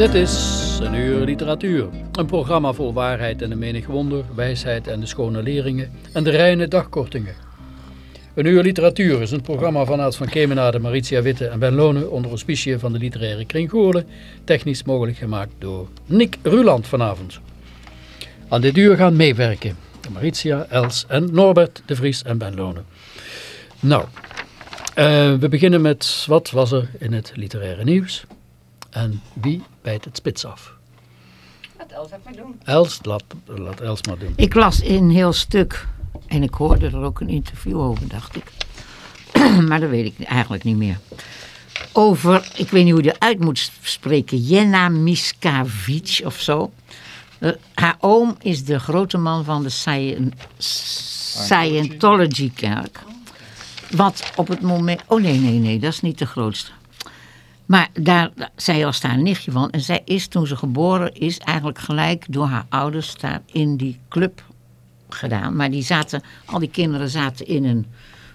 Dit is een uur literatuur. Een programma vol waarheid en een menig wonder, wijsheid en de schone leringen en de reine dagkortingen. Een uur literatuur is een programma van Aad van Kemenade, Maritia Witte en Ben Lonen onder auspiciën van de literaire kring Goorlen, technisch mogelijk gemaakt door Nick Ruland vanavond. Aan dit uur gaan meewerken Maritia, Els en Norbert de Vries en Ben Lonen. Nou, eh, we beginnen met wat was er in het literaire nieuws en wie bijt het spits af. Laat Els even doen. Els, laat, laat Els maar doen. Ik las in een heel stuk en ik hoorde er ook een interview over, dacht ik. maar dat weet ik eigenlijk niet meer. Over, ik weet niet hoe je uit moet spreken, Jenna Miskavic of zo. Eh, haar oom is de grote man van de Scien- Scientology-kerk. Wat op het moment... Oh nee, nee, nee, dat is niet de grootste. Maar daar, zij was daar een nichtje van. En zij is toen ze geboren is eigenlijk gelijk door haar ouders daar in die club gedaan. Maar die zaten, al die kinderen zaten in een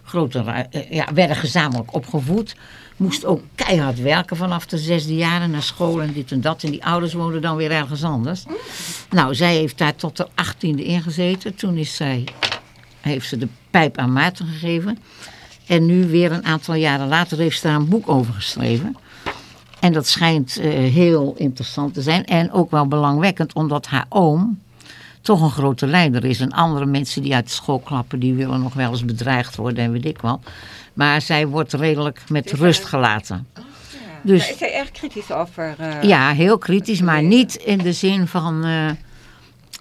grote, eh, ja, werden gezamenlijk opgevoed. Moest ook keihard werken vanaf de zesde jaren naar school en dit en dat. En die ouders woonden dan weer ergens anders. Nou, zij heeft daar tot de achttiende ingezeten. Toen is zij, heeft ze de pijp aan Maarten gegeven. En nu weer een aantal jaren later heeft ze daar een boek over geschreven. En dat schijnt eh, heel interessant te zijn. En ook wel belangwekkend, omdat haar oom toch een grote leider is. En andere mensen die uit de school klappen, die willen nog wel eens bedreigd worden en weet ik wat. Maar zij wordt redelijk met rust gelaten. Dus... Dus is hij erg kritisch over... eh, ja, heel kritisch, maar niet in de zin van eh,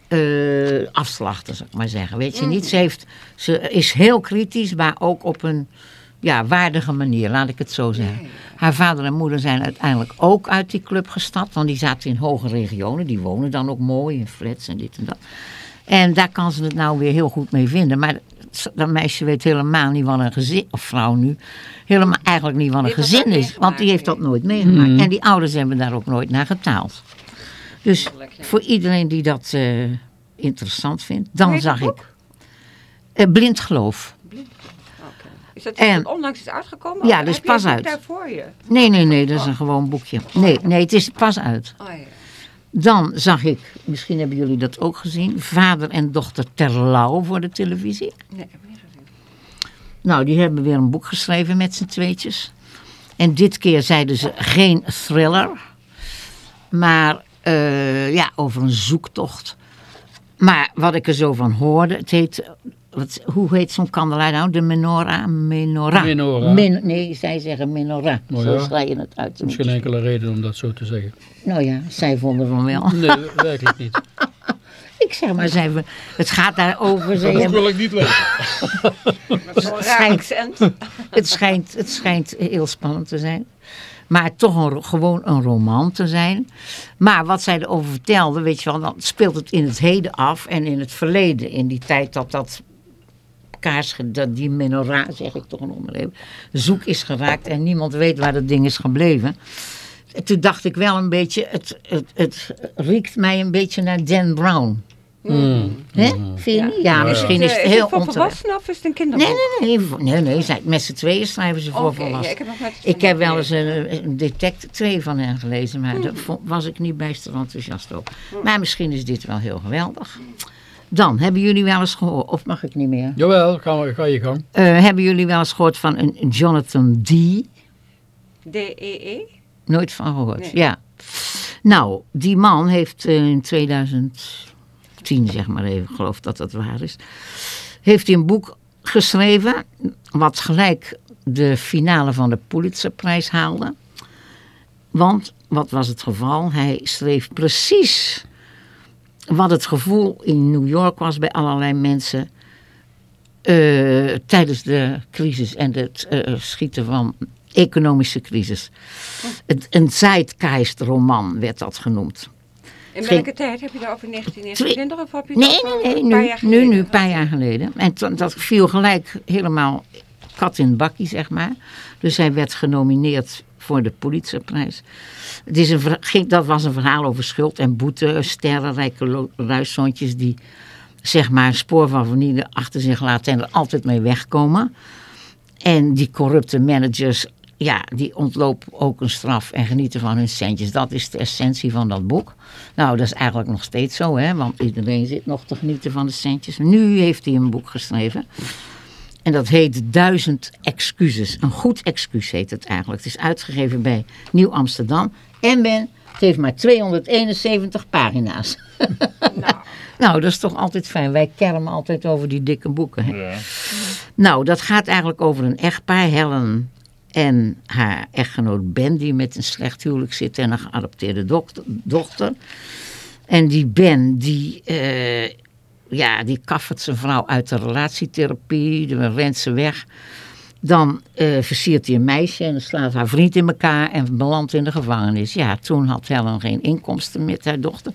eh, afslachten, zou ik maar zeggen. Weet je niet, ze, heeft, ze is heel kritisch, maar ook op een ja, waardige manier, laat ik het zo zeggen. Haar vader en moeder zijn uiteindelijk ook uit die club gestapt, want die zaten in hoge regionen. Die wonen dan ook mooi in flats en dit en dat. En daar kan ze het nou weer heel goed mee vinden. Maar dat meisje weet helemaal niet wat een gezin, of vrouw nu, helemaal eigenlijk niet wat een gezin is. Want die heeft dat nooit meegemaakt. Mhm. En die ouders hebben daar ook nooit naar getaald. Dus voor iedereen die dat eh, interessant vindt, dan zag ik eh, Blind Geloof. Is En- onlangs is uitgekomen? Ja, heb je pas uit. daar voor je? Nee, nee, nee, dat is een gewoon boekje. Nee, nee, het is pas uit. Oh, ja. Dan zag ik, misschien hebben jullie dat ook gezien, vader en dochter Terlouw voor de televisie. Nee, heb ik niet gezien. Nou, die hebben weer een boek geschreven met z'n tweetjes. En dit keer zeiden ze geen thriller, maar eh, ja, over een zoektocht. Maar wat ik er zo van hoorde, het heet, wat, hoe heet zo'n kandelaar nou? De menorah? Menorah. Menorah. Men- nee, zij zeggen menorah. Oh zo ja. schrijf je het uit. Misschien enkele reden om dat zo te zeggen. Nou ja, zij vonden van wel. Nee, werkelijk niet. Ik zeg maar, zij, het gaat daarover. Ze Dat boek wil ik niet lezen. Met zo'n raar schijnt- het, schijnt, het schijnt heel spannend te zijn. Maar toch een, gewoon een roman te zijn. Maar wat zij erover vertelde, weet je wel, dan speelt het in het heden af en in het verleden. In die tijd dat dat kaars, dat die menorah, zeg ik toch nog maar even, zoek is geraakt en niemand weet waar dat ding is gebleven. En Toen dacht ik wel een beetje, het, het, het riekt mij een beetje naar Dan Brown. Mm. Hè? Vind je niet? Ja, misschien is het is heel het voor onterecht. volwassenen of is het een kinderboek? Nee, nee, nee. nee, met z'n tweeën schrijven ze voor ja, volwassenen. ik heb nog Ik heb wel eens een, een detect twee van hen gelezen, maar Hmm. daar vo- was ik niet bijster enthousiast over. Maar misschien is dit wel heel geweldig. Dan, hebben jullie wel eens gehoord, of mag ik niet meer? Jawel, ga, ga je gang. Eh, hebben jullie wel eens gehoord van een Jonathan D? D-E-E? Nooit van gehoord, Nee. ja. Nou, die man heeft eh, in 2010, zeg maar even, ik geloof dat dat waar is, heeft hij een boek geschreven, wat gelijk de finale van de Pulitzerprijs haalde. Want, wat was het geval? Hij schreef precies wat het gevoel in New York was bij allerlei mensen eh, tijdens de crisis en het eh, schieten van economische crisis. Het, een Zeitgeist-roman werd dat genoemd. In Geen- welke tijd heb je het over 1929 of heb je Nee, nee, nee, een paar nu, jaar nu, geleden? nu, een paar jaar geleden. En dat viel gelijk helemaal kat in het bakkie, zeg maar. Dus hij werd genomineerd voor de Pulitzerprijs. Het is een, ging- dat was een verhaal over schuld en boete, sterrenrijke ruiszoontjes die zeg maar een spoor van vanille achter zich laten en er altijd mee wegkomen. En die corrupte managers, ja, die ontlopen ook een straf en genieten van hun centjes. Dat is de essentie van dat boek. Nou, dat is eigenlijk nog steeds zo, hè, want iedereen zit nog te genieten van de centjes. Nu heeft hij een boek geschreven. En dat heet Duizend Excuses. Een goed excuus heet het eigenlijk. Het is uitgegeven bij Nieuw Amsterdam. En ben, het heeft maar 271 pagina's. Nou, Nou, dat is toch altijd fijn. Wij kermen altijd over die dikke boeken. Hè? Nou, dat gaat eigenlijk over een echtpaar, Helen en haar echtgenoot Ben, die met een slecht huwelijk zit en een geadopteerde dochter. dochter. En die Ben, die, eh, ja, die kaffert zijn vrouw uit de relatietherapie, dan rent ze weg. Dan eh, versiert hij een meisje en slaat haar vriend in elkaar en belandt in de gevangenis. Ja, toen had Helen geen inkomsten met haar dochter.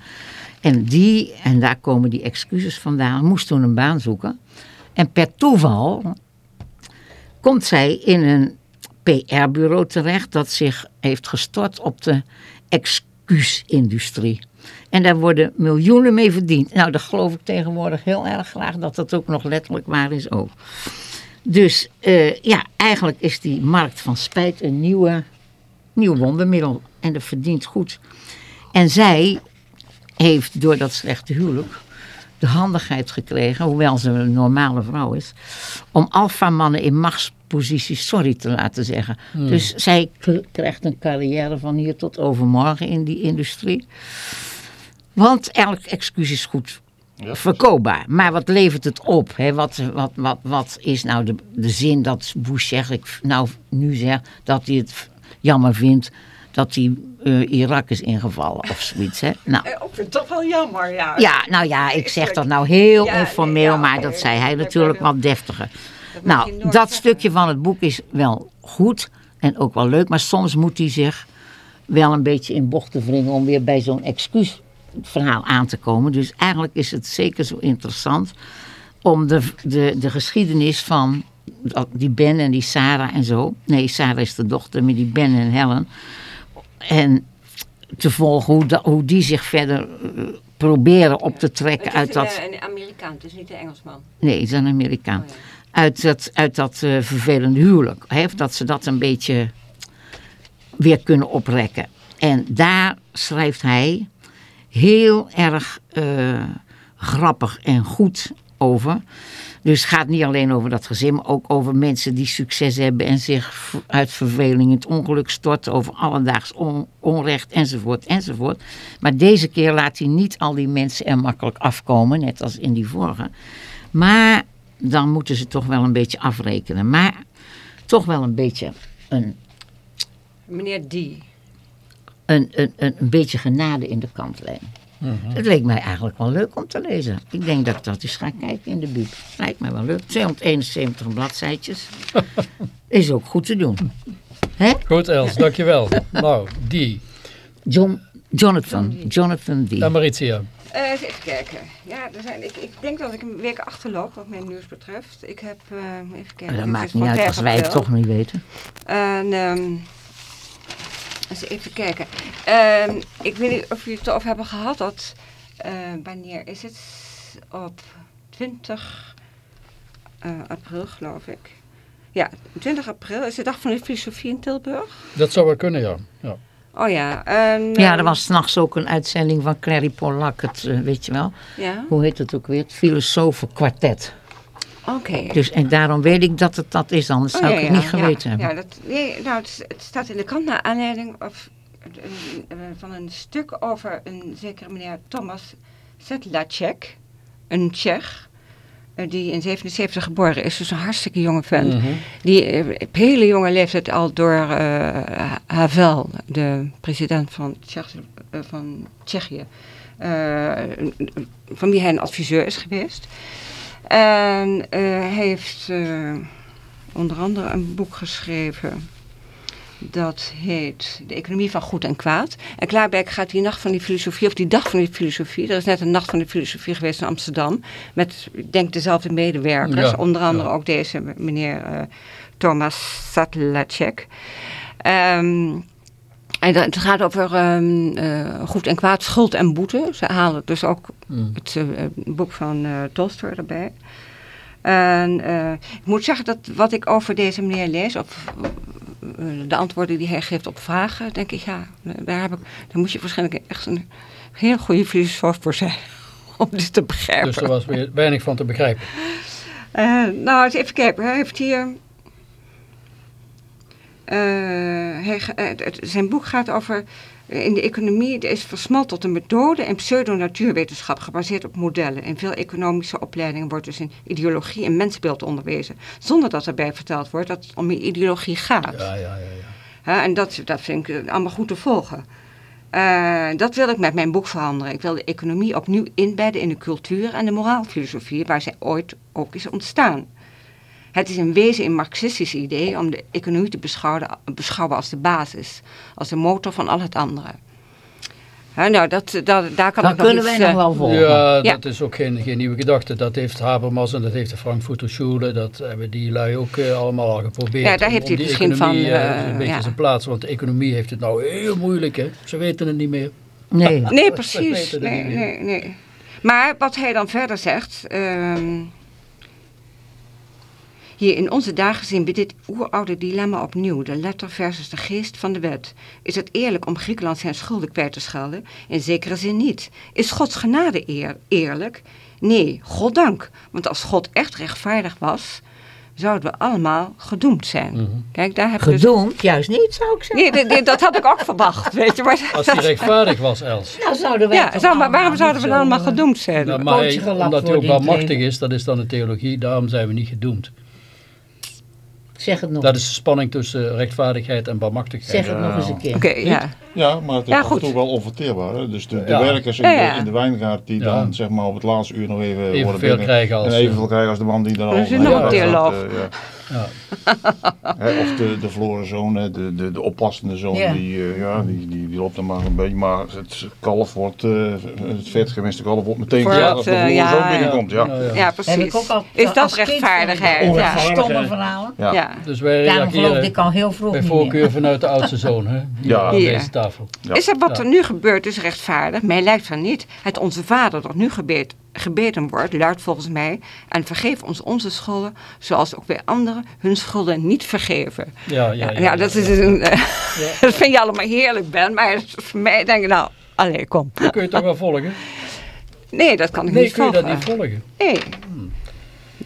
En die, en daar komen die excuses vandaan, moest toen een baan zoeken. En per toeval komt zij in een PR-bureau terecht dat zich heeft gestort op de excuusindustrie. En daar worden miljoenen mee verdiend. Nou, dat geloof ik tegenwoordig heel erg graag dat dat ook nog letterlijk waar is ook. Dus eh, ja, eigenlijk is die markt van spijt een nieuwe, nieuw wondermiddel. En dat verdient goed. En zij heeft door dat slechte huwelijk de handigheid gekregen, hoewel ze een normale vrouw is, om alfamannen in machtsposities sorry te laten zeggen. Dus zij krijgt een carrière van hier tot overmorgen in die industrie. Want elk excuus is goed verkoopbaar. Maar wat levert het op? Hè? Wat, wat, wat, wat is nou de, de zin dat Bush zegt, ik nou nu zeg, dat hij het jammer vindt dat hij eh, Irak is ingevallen of zoiets. Hè? Nou, ik vind het toch wel jammer, ja. ja, nou ja, ik zeg dat nou heel Ja, informeel, ja, maar dat zei hij natuurlijk wat deftiger. Dat Nou, dat zeggen. stukje van het boek is wel goed en ook wel leuk, maar soms moet hij zich wel een beetje in bochten wringen om weer bij zo'n excuusverhaal aan te komen. Dus eigenlijk is het zeker zo interessant om de, de, de geschiedenis van dat- die Ben en die Sarah en zo. Nee, Sarah is de dochter, maar die Ben en Helen. En te volgen hoe, da- hoe die zich verder eh, proberen op te trekken Het uit is dat... een, een Amerikaan, het is niet een Engelsman. Nee, het is een Amerikaan. Oh ja. Uit dat, uit dat eh, vervelende huwelijk. Hè, dat ze dat een beetje weer kunnen oprekken. En daar schrijft hij heel erg eh, grappig en goed over. Dus het gaat niet alleen over dat gezin, maar ook over mensen die succes hebben en zich uit verveling in het ongeluk storten, over alledaags on- onrecht enzovoort enzovoort. Maar deze keer laat hij niet al die mensen er makkelijk afkomen, net als in die vorige. Maar dan moeten ze toch wel een beetje afrekenen. Maar toch wel een beetje een, Meneer D. een, een, een, een beetje genade in de kantlijn. Het leek mij eigenlijk wel leuk om te lezen. Ik denk dat ik dat eens ga kijken in de bib. Lijkt mij wel leuk. 271 bladzijtjes. Is ook goed te doen. Hè? Goed Els, dankjewel. nou, die. John, Jonathan. Jonathan D. En Maritia. Eh, even kijken. Ja, er zijn, ik, ik denk dat ik een week achterloop wat mijn nieuws betreft. Ik heb, eh, even kijken. dat dit maakt niet uit 5 als wij het toch niet weten. En, ehm, eens even kijken. Ehm, ik weet niet of jullie het over hebben gehad dat, eh, wanneer is het? Op 20 eh, april geloof ik. Ja, 20 april is de dag van de filosofie in Tilburg. Dat zou wel kunnen, ja. ja. Oh ja. En, Ja, er was s'nachts ook een uitzending van Clary Polak, het, eh, weet je wel. Ja, Hoe heet het ook weer? Het filosofenkwartet. Oké. Dus, en daarom weet ik dat het dat is, anders Oh, zou ja, ik het ja, niet geweten hebben. Ja, dat, nee, nou, het, het staat in de krant naar aanleiding of, eh, van een stuk over een zekere meneer Thomas Sedlacek, een Tsjech, eh, die in 77 geboren is, dus een hartstikke jonge vent. Mhm. Die eh, op hele jonge leeftijd al door eh, Havel, de president van, Tsjech, van Tsjechië, van wie hij een adviseur is geweest. En eh, hij heeft eh, onder andere een boek geschreven. Dat heet De Economie van Goed en Kwaad. En Klaarbeek gaat die nacht van die filosofie, of die dag van die filosofie. Er is net een nacht van de filosofie geweest in Amsterdam. Met, ik denk, dezelfde medewerkers. Ja, onder andere ja. ook deze meneer eh, Thomas Sadlacek. Ehm en dat- het gaat over ehm, eh, goed en kwaad, schuld en boete. Ze halen dus ook Mm. het eh, boek van eh Tolstoy erbij. En ik moet zeggen dat wat ik over deze meneer lees, of de antwoorden die hij geeft op vragen, denk ik, ja, daar, heb ik, daar moet je waarschijnlijk echt een heel goede filosoof voor zijn. Om dit te begrijpen. Dus er was weer weinig van te begrijpen. Nou, eens even kijken. Hij heeft hier... eh, hij, eh, zijn boek gaat over... eh, in de economie het is versmalt tot een methode en pseudo-natuurwetenschap gebaseerd op modellen. In veel economische opleidingen wordt dus in ideologie en mensbeeld onderwezen. Zonder dat erbij verteld wordt dat het om een ideologie gaat. Ja, ja, ja. ja. Hè, en dat, dat vind ik allemaal goed te volgen. Dat wil ik met mijn boek veranderen. Ik wil de economie opnieuw inbedden in de cultuur en de moraalfilosofie waar zij ooit ook is ontstaan. Het is in wezen een marxistisch idee om de economie te beschouwen, beschouwen als de basis, als de motor van al het andere. Hè, nou, dat, dat, daar kan nog kunnen iets, wij nog eh, wel volgen. Ja, Ja. dat is ook geen, geen nieuwe gedachte. Dat heeft Habermas en dat heeft de Frankfurter Schule. Dat hebben die lui ook eh, allemaal al geprobeerd. Ja, daar heeft om hij die misschien economie, van, eh, een beetje ja. zijn plaats. Want de economie heeft het nou heel moeilijk. Hè? Ze weten het niet meer. Nee. Nee, precies. Nee, nee, nee. Maar wat hij dan verder zegt. ehm, hier in onze dagen zien we dit oeroude dilemma opnieuw. De letter versus de geest van de wet. Is het eerlijk om Griekenland zijn schulden kwijt te schelden? In zekere zin niet. Is Gods genade eer- eerlijk? Nee, goddank. Want als God echt rechtvaardig was, zouden we allemaal gedoemd zijn. Mhm. Kijk, daar heb je dus... Gedoemd? Juist niet, zou ik zeggen. Nee, nee, nee, dat had ik ook verwacht, weet je. Maar Als hij rechtvaardig was, Els. Nou, zouden wij ja, zou, maar allemaal waarom zouden we dan allemaal eh, gedoemd zijn? Nou, maar hij- omdat hij ook barmachtig leven. is, dat is dan de theologie. Daarom zijn we niet gedoemd. Zeg het nog. Dat is de spanning tussen rechtvaardigheid en barmachtigheid. Zeg het nog eens een keer. Oké, ja. Ja, maar het is Ja, toe wel onverteerbaar. Hè? Dus de, de Ja. werkers in, Ja, ja. De, in de wijngaard die Ja. dan zeg maar op het laatste uur nog even, worden binnen. krijgen als, en eh, evenveel krijgen als de man die dan al... Dat is een nog een eh, ja. Ja. Hè, of de, de verloren zoon, hè, de, de, de oppassende zoon, Ja. die, eh, ja, die, die, die loopt dan maar een beetje. Maar het kalf wordt, eh, het vet gemiste kalf wordt meteen Voor het, als de eh, verloren ja, zoon ja. binnenkomt. Ja. Ja, ja. Ja, precies. al, Is dat rechtvaardigheid? Ja. dat Stomme verhalen. Ja. Ja. Dus wij Daarom geloofde ik al heel vroeg bij voorkeur vanuit de oudste zoon. Hè? Hier Ja. aan Hier. deze tafel. Ja. Is er wat Ja. er nu gebeurt dus rechtvaardig? Mij lijkt van niet. Het onze vader dat nu gebed, gebeden wordt, luidt volgens mij... en vergeef ons onze schulden, zoals ook wij anderen hun schulden niet vergeven. Ja, ja, Ja, ja, dat is een... Ja. dat vind je allemaal heerlijk, Ben. Maar voor mij denk ik, nou, allee, kom. Dat kun je toch wel volgen? Nee, dat kan ik Nee, niet kun je dat volgen. niet volgen? Nee.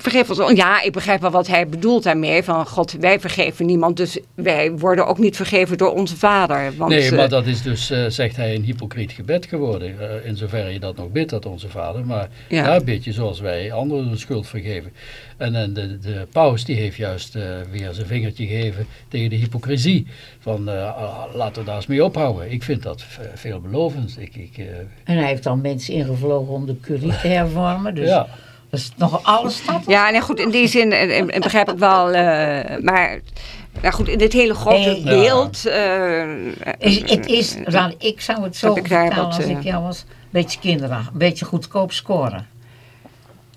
Vergeef ons. Ja, ik begrijp wel wat hij bedoelt daarmee. Van God, wij vergeven niemand. Dus wij worden ook niet vergeven door onze vader. Want, Nee, eh, maar dat is dus, eh, zegt hij, een hypocriet gebed geworden. eh, in zoverre je dat nog bidt, dat onze vader. Maar Ja. daar bid je zoals wij anderen de schuld vergeven. En, en de, de paus die heeft juist eh, weer zijn vingertje gegeven tegen de hypocrisie. Van eh, ah, laten we daar eens mee ophouden. Ik vind dat veelbelovend. Ik, ik, eh, En hij heeft dan mensen ingevlogen om de curie te hervormen. Dus ja. Dat is nog alles staat. Ja, nee, goed, in die zin eh, eh, begrijp ik wel. eh, maar nou goed, in dit hele grote. Ja. beeld. eh, Is, het is, ik zou het zo vertalen wat, als ik jou was. Een beetje kinderachtig, een beetje goedkoop scoren.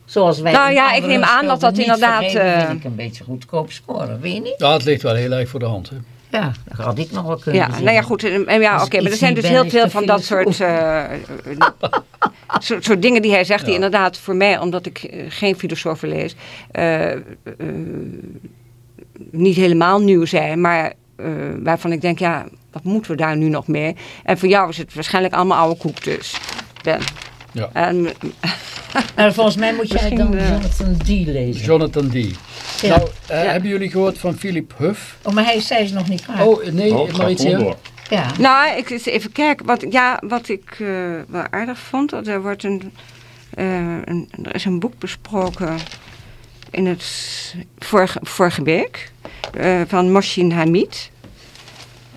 Zoals wij Nou ja, ik neem aan dat dat inderdaad, eh, ik een beetje goedkoop scoren, weet je niet? ja, het ligt wel heel erg voor de hand. Hè. Ja, dat had ik nog wel kunnen ja, nou ja, goed. en- en Ja, Als oké, maar er zijn dus heel veel van dat soort, filosoof. eh, eh, soort, soort dingen die hij zegt, die Ja. inderdaad voor mij, omdat ik eh, geen filosofen lees, eh, eh, niet helemaal nieuw zijn, maar eh, waarvan ik denk, ja, wat moeten we daar nu nog mee? En voor jou is het waarschijnlijk allemaal oude koek dus, Ben. Ja. En, Nou, volgens mij moet jij Misschien, dan eh, Jonathan D. lezen. Jonathan D. Ja. Nou, hebben jullie gehoord van Philip Huff? Oh, maar hij zei is nog niet klaar. Oh, nee, Oh, Maritia. gewoon door. Ja. nou, ik eens even kijken. Wat, ja, wat ik eh, wel aardig vond, dat er wordt een, eh, een, er is een boek besproken in het vorige, vorige week eh, van Moshin Hamid.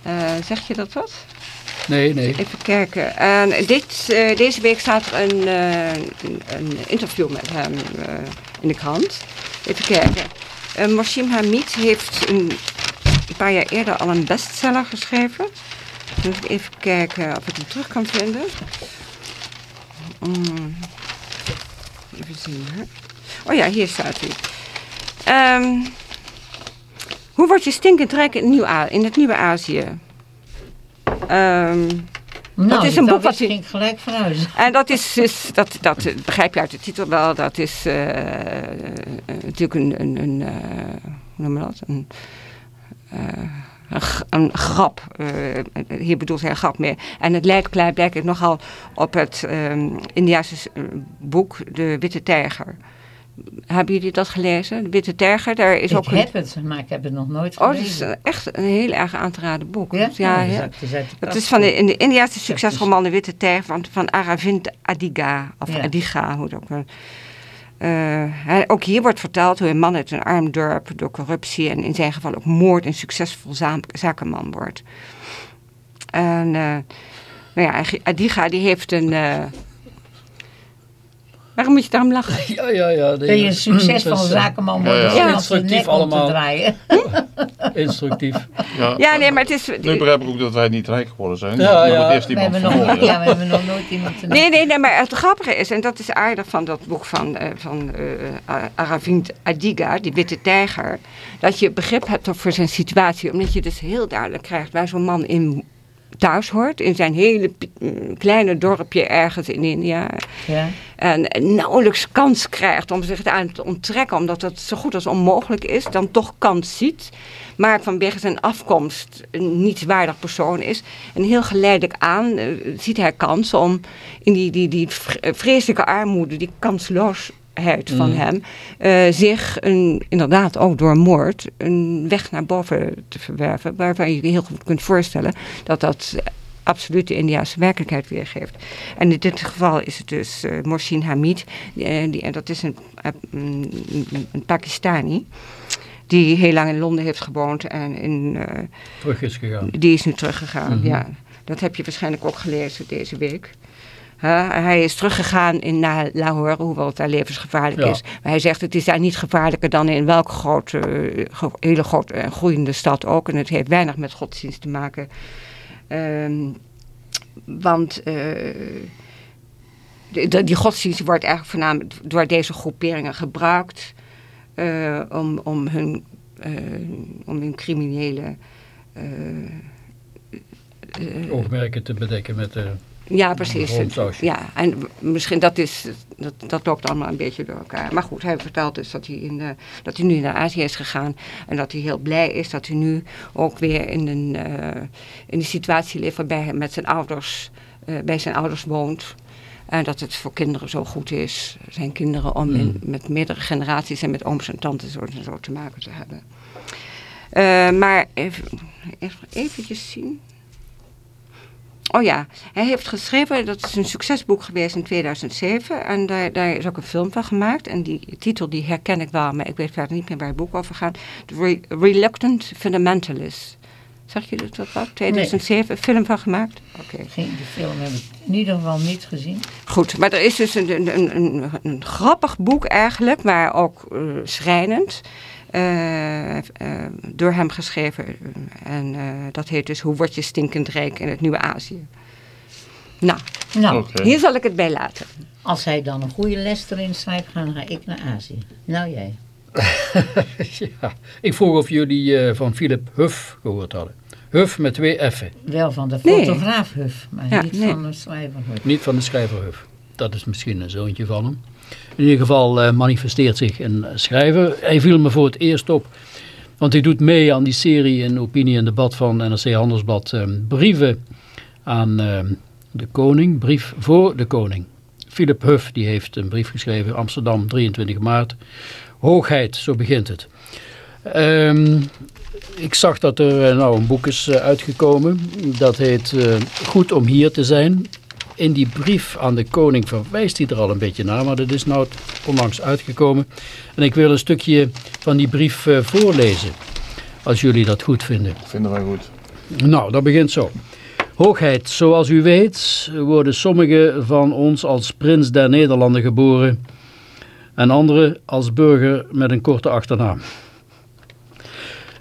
Eh, zeg je dat wat? Nee, nee. Even kijken. En dit, eh, deze week staat er een, eh, een, interview met hem eh, in de krant. Even kijken. Uh, Hamid heeft een, een paar jaar eerder al een bestseller geschreven. Dus even kijken of ik hem terug kan vinden. Mm. Even zien. Hè. Oh ja, hier staat hij. Ehm, hoe word je stinkend rijk in het nieuwe Azië? Ehm Nou, is een boek dat wat ik gelijk vooruit. en dat is, dus, dat, dat eh, begrijp je uit de titel wel, dat is eh, eh, natuurlijk een, een, een hoe noem je dat? Een, een, grap. hier bedoelt hij een grap meer. En het lijkt blijkbaar nogal op het ehm Indiase boek De Witte Tijger. Hebben jullie dat gelezen? De Witte Tijger, daar is Ik ook een... heb het, maar ik heb het nog nooit Oh, dat is gelezen. eh, echt een heel erg aan te raden boek. ja? ja, ja. dat is Dat van de, in de Indiase succesroman De Witte Tijger van, van Aravind Adiga. Of Ja. Adiga, hoe het ook wel. Hij- ook hier wordt verteld hoe een man uit een arm dorp door corruptie en in zijn geval ook moord een succesvol za- zakenman wordt. En eh, nou ja, Adiga die heeft een... waarom moet je daarom lachen? Ja, ja, ja. Ben je een succesvolle Dat is, eh, zakenman worden ja, ja. Instructief allemaal. te draaien. Instructief. Ja, Ja, nee, maar het is... Nu begrijp ik ook dat wij niet rijk geworden zijn. Ja, eerst We hebben, nog, ja, we hebben nog nooit iemand te Nee, nee, nee, maar het grappige is, en dat is aardig van dat boek van, eh, van eh, Aravind Adiga, die witte tijger, dat je begrip hebt voor zijn situatie, omdat je dus heel duidelijk krijgt waar zo'n man in thuis hoort, in zijn hele mm, kleine dorpje ergens in India, Ja. en nauwelijks kans krijgt om zich aan te onttrekken, omdat dat zo goed als onmogelijk is, dan toch kans ziet, maar vanwege zijn afkomst een nietswaardig persoon is. En heel geleidelijk aan eh, ziet hij kans om in die, die, die vre- vreselijke armoede, die van Mm. hem, eh, zich een, inderdaad ook door moord een weg naar boven te verwerven, waarvan je je heel goed kunt voorstellen dat dat absoluut de Indiase werkelijkheid weergeeft. En in dit geval is het dus eh Morsin Hamid, eh, die, en dat is een, een, Pakistani, die heel lang in Londen heeft gewoond en in, Terug is gegaan. die is nu teruggegaan. Mhm. Ja, dat heb je waarschijnlijk ook gelezen deze week. Hij is teruggegaan in, naar Lahore, hoewel het daar levensgevaarlijk Ja. is. Maar hij zegt het is daar niet gevaarlijker dan in welke grote, gro- hele grote en groeiende stad ook. En het heeft weinig met godsdienst te maken. Ehm, want eh, de- die godsdienst wordt eigenlijk voornamelijk door deze groeperingen gebruikt eh, om, om, hun, eh, om hun criminele Oogmerken te bedekken met de... ja, precies. Grondsausje. Ja, en misschien dat is, dat, dat loopt allemaal een beetje door elkaar. Maar goed, hij vertelt dus dat hij, in, eh, dat hij nu naar Azië is gegaan. En dat hij heel blij is dat hij nu ook weer in een, eh, in een situatie leeft waarbij hij met zijn ouders, eh, bij zijn ouders woont. En dat het voor kinderen zo goed is, zijn kinderen, om in, met meerdere generaties en met ooms en tantes en zo te maken te hebben. Eh, maar even, even eventjes zien. Oh ja, hij heeft geschreven, dat is een succesboek geweest in 2007. En daar, daar is ook een film van gemaakt. En die titel die herken ik wel, maar ik weet verder niet meer waar het boek over gaat. The Re- Reluctant Fundamentalist. Zag je dat wat? wat? 2007, een film van gemaakt? Oké. Geen, die film heb ik in ieder geval niet gezien. Goed, maar er is dus een, een, een, een, een grappig boek eigenlijk, maar ook eh, schrijnend. Eh, eh, door hem geschreven. En eh, dat heet dus Hoe word je stinkend rijk in het nieuwe Azië. Nou, Nou, hier zal ik het bij laten. als hij dan een goede les erin schrijft, dan ga ik naar Azië. Nou jij. ja. Ik vroeg of jullie eh, van Philip Huff gehoord hadden. Huff met twee F'en. Wel van de Nee. fotograaf Huff, maar Ja, niet nee. van de schrijver Huff. Niet van de schrijver Huff. Dat is misschien een zoontje van hem. In ieder geval eh, manifesteert zich een schrijver. Hij viel me voor het eerst op Want hij doet mee aan die serie in Opinie en Debat van NRC Handelsblad. ehm, brieven aan ehm, de koning, brief voor de koning. Philip Huff die heeft een brief geschreven, Amsterdam 23 maart. Hoogheid, zo begint het. Ehm, ik zag dat er eh, nou een boek is eh, uitgekomen. Dat heet Goed om hier te zijn. In die brief aan de koning verwijst hij er al een beetje naar, maar dat is nou onlangs uitgekomen. En ik wil een stukje van die brief eh, voorlezen, als jullie dat goed vinden. Vinden wij goed. Nou, dat begint zo. Hoogheid, zoals u weet worden sommigen van ons als prins der Nederlanden geboren en anderen als burger met een korte achternaam.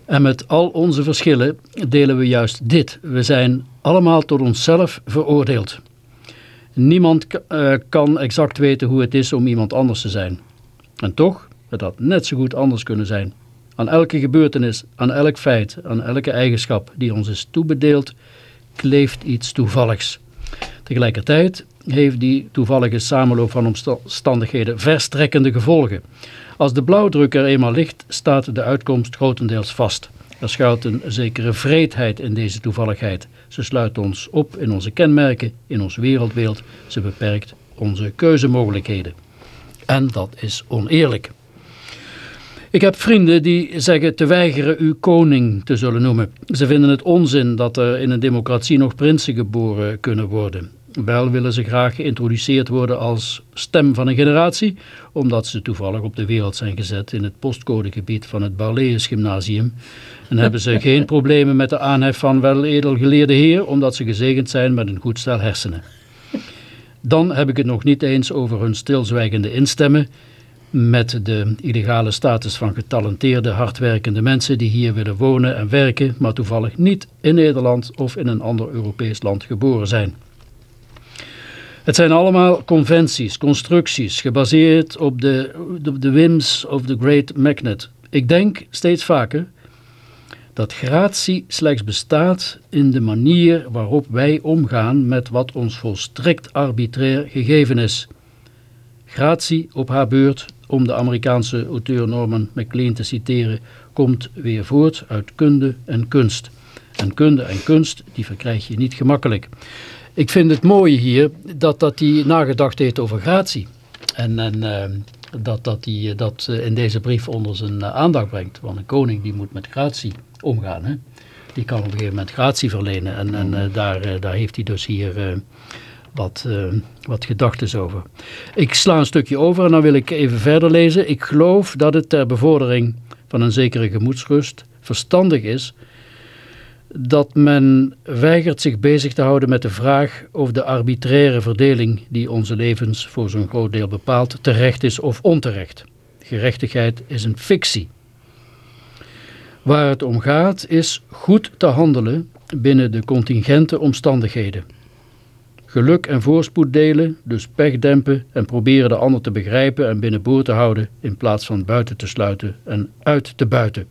En met al onze verschillen delen we juist dit. We zijn allemaal tot onszelf veroordeeld. Niemand eh, kan exact weten hoe het is om iemand anders te zijn. En toch, het had net zo goed anders kunnen zijn. Aan elke gebeurtenis, aan elk feit, aan elke eigenschap die ons is toebedeeld, kleeft iets toevalligs. Tegelijkertijd heeft die toevallige samenloop van omstandigheden verstrekkende gevolgen. Als de blauwdruk er eenmaal ligt, staat de uitkomst grotendeels vast. Er schuilt een zekere vreedheid in deze toevalligheid. Ze sluit ons op in onze kenmerken, in ons wereldbeeld. Ze beperkt onze keuzemogelijkheden. En dat is oneerlijk. Ik heb vrienden die zeggen te weigeren u koning te zullen noemen. Ze vinden het onzin dat er in een democratie nog prinsen geboren kunnen worden. Wel willen ze graag geïntroduceerd worden als stem van een generatie, omdat ze toevallig op de wereld zijn gezet in het postcodegebied van het Barlees Gymnasium. En hebben ze geen problemen met de aanhef van wel edelgeleerde heer, omdat ze gezegend zijn met een goed stel hersenen. Dan heb ik het nog niet eens over hun stilzwijgende instemmen met de illegale status van getalenteerde, hardwerkende mensen die hier willen wonen en werken, maar toevallig niet in Nederland of in een ander Europees land geboren zijn. Het zijn allemaal conventies, constructies, gebaseerd op de, op de whims of the great magnet. Ik denk steeds vaker dat gratie slechts bestaat in de manier waarop wij omgaan met wat ons volstrekt arbitrair gegeven is. Gratie op haar beurt, om de Amerikaanse auteur Norman MacLean te citeren, komt weer voort uit kunde en kunst. En kunde en kunst, die verkrijg je niet gemakkelijk. Ik vind het mooie hier dat, dat hij nagedacht heeft over gratie. En, en eh, dat, dat hij dat eh, in deze brief onder zijn eh, aandacht brengt. Want een koning die moet met gratie omgaan. Hè? Die kan op een gegeven moment gratie verlenen. En, en eh, daar, eh, daar heeft hij dus hier eh, wat, wat gedachten over. Ik sla een stukje over en dan wil ik even verder lezen. Ik geloof dat het ter bevordering van een zekere gemoedsrust verstandig is dat men weigert zich bezig te houden met de vraag of de arbitraire verdeling die onze levens voor zo'n groot deel bepaalt terecht is of onterecht. Gerechtigheid is een fictie. Waar het om gaat is goed te handelen binnen de contingente omstandigheden. Geluk en voorspoed delen, dus pech dempen en proberen de ander te begrijpen en binnenboord te houden in plaats van buiten te sluiten en uit te buiten.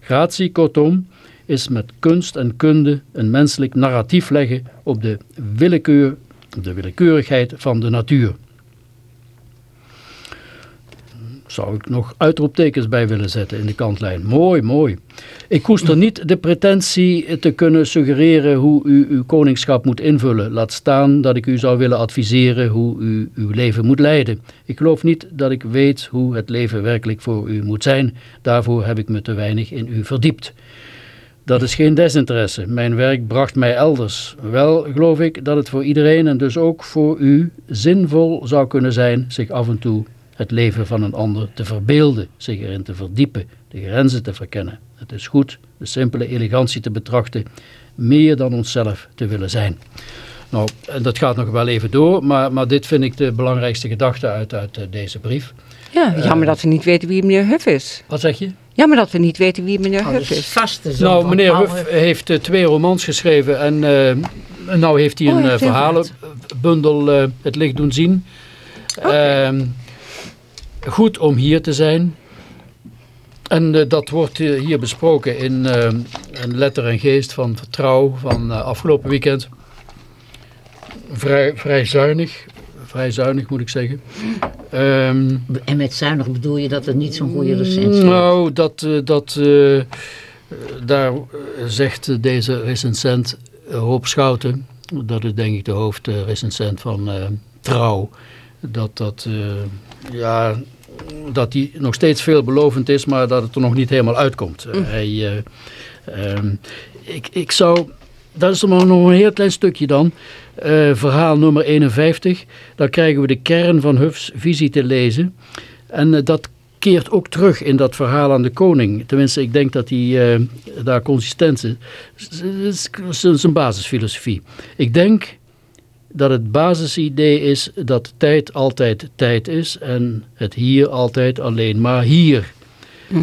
Gratie, kortom, is met kunst en kunde een menselijk narratief leggen op de willekeur, de willekeurigheid van de natuur. Zou ik nog uitroeptekens bij willen zetten in de kantlijn. Mooi, mooi. Ik koester niet de pretentie te kunnen suggereren hoe u uw koningschap moet invullen. Laat staan dat ik u zou willen adviseren hoe u uw leven moet leiden. Ik geloof niet dat ik weet hoe het leven werkelijk voor u moet zijn. Daarvoor heb ik me te weinig in u verdiept. Dat is geen desinteresse. Mijn werk bracht mij elders. Wel geloof ik dat het voor iedereen en dus ook voor u zinvol zou kunnen zijn zich af en toe het leven van een ander te verbeelden, zich erin te verdiepen, de grenzen te verkennen. Het is goed de simpele elegantie te betrachten, meer dan onszelf te willen zijn. Nou, en dat gaat nog wel even door, maar, maar dit vind ik de belangrijkste gedachte uit, uit eh, deze brief. Ja, jammer dat we niet weten wie meneer Huff is. Wat zeg je? Jammer dat we niet weten wie meneer Oh, Huff is is. vast de zoon Nou, meneer Huff heeft eh, twee romans geschreven en eh, nou heeft hij Oh, een eh, verhalenbundel eh, het licht doen zien. Ehm, goed om hier te zijn. En eh, dat wordt eh, hier besproken in eh, een letter en geest van vertrouw van afgelopen weekend. Vrij, vrij zuinig, vrij zuinig moet ik zeggen. Ehm, En met zuinig bedoel je dat het niet zo'n goede recensie is? nou, dat, dat, daar zegt deze recensent Rob Schouten, dat is denk ik de hoofdrecensent van Trouw, dat dat, ja, dat die nog steeds veelbelovend is, maar dat het er nog niet helemaal uitkomt. Eh, hij, eh, ehm, ik, ik zou, dat is er maar nog een heel klein stukje dan, Eh, verhaal nummer 51, daar krijgen we de kern van Huffs visie te lezen. En eh, dat keert ook terug in dat verhaal aan de koning. Tenminste, ik denk dat hij eh, daar consistent is. Het is zijn basisfilosofie. Ik denk dat het basisidee is dat tijd altijd tijd is en het hier altijd alleen maar hier.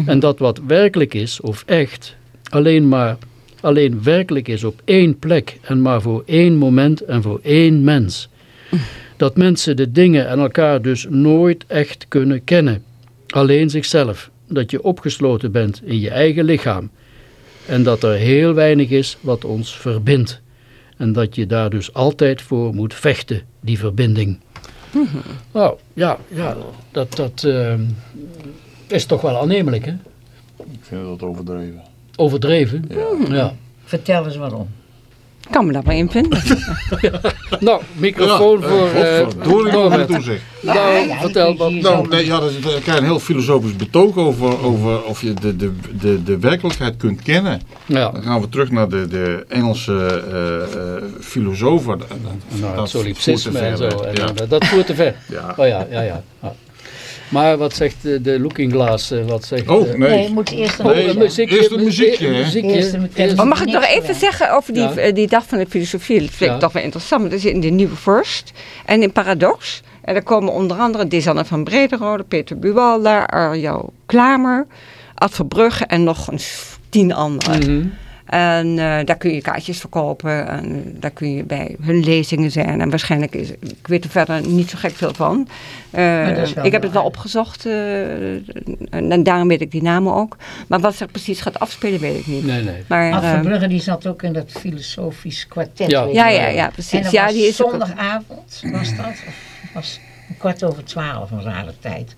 En dat wat werkelijk is of echt alleen maar alleen werkelijk is op één plek en maar voor één moment en voor één mens. Dat mensen de dingen en elkaar dus nooit echt kunnen kennen. Alleen zichzelf. Dat je opgesloten bent in je eigen lichaam. En dat er heel weinig is wat ons verbindt. En dat je daar dus altijd voor moet vechten, die verbinding. Nou, ja, ja dat, dat eh, is toch wel aannemelijk, hè? Ik vind dat overdreven. Overdreven. Ja. Vertel eens waarom. Ik kan me daar wel in vinden. Nou, microfoon voor eh Door ik Norbert. toe zeg. Nou, ja, vertel wat. Nou, nee, ja, dat is dan krijg je een heel filosofisch betoog over, over of je de, de, de, de werkelijkheid kunt kennen. Ja, Dan gaan we terug naar de, de Engelse eh, eh, filosofen. Dat- nou, dat solipsisme en zo. En, ja. eh, Dat voert te ver. Ja. Oh ja, ja, ja. Maar wat zegt de, de Looking Glass? eh, Wat zegt, Oh, eh, nee. Nee, je moet eerst een Nee, muziekje, eerst een muziekje, hè? muziekje. Eerst een- Eerst- Maar mag ik nog even zeggen over die, Ja. eh, die dag van de filosofie? Dat vind Ja. ik toch wel interessant. Want dat is in de Nieuwe Vorst en in Paradox. En daar komen onder andere Desanne van Brederode, Peter Buwalda, Arjo Klamer, Ad Verbrugge en nog een tien anderen. Mhm. En eh, daar kun je kaartjes verkopen. En daar kun je bij hun lezingen zijn. En waarschijnlijk is, ik weet er verder niet zo gek veel van. Eh, ik heb het wel opgezocht. eh, en, daarom weet ik die namen ook. Maar wat zich precies gaat afspelen, weet ik niet. Nee, nee. Maar, Ad eh, Verbrugge die zat ook in dat filosofisch kwartet. Ja. weet je ja, ja, ja, En precies. Ja, die is ook- zondagavond, was dat? Of was kwart over twaalf, een rare tijd.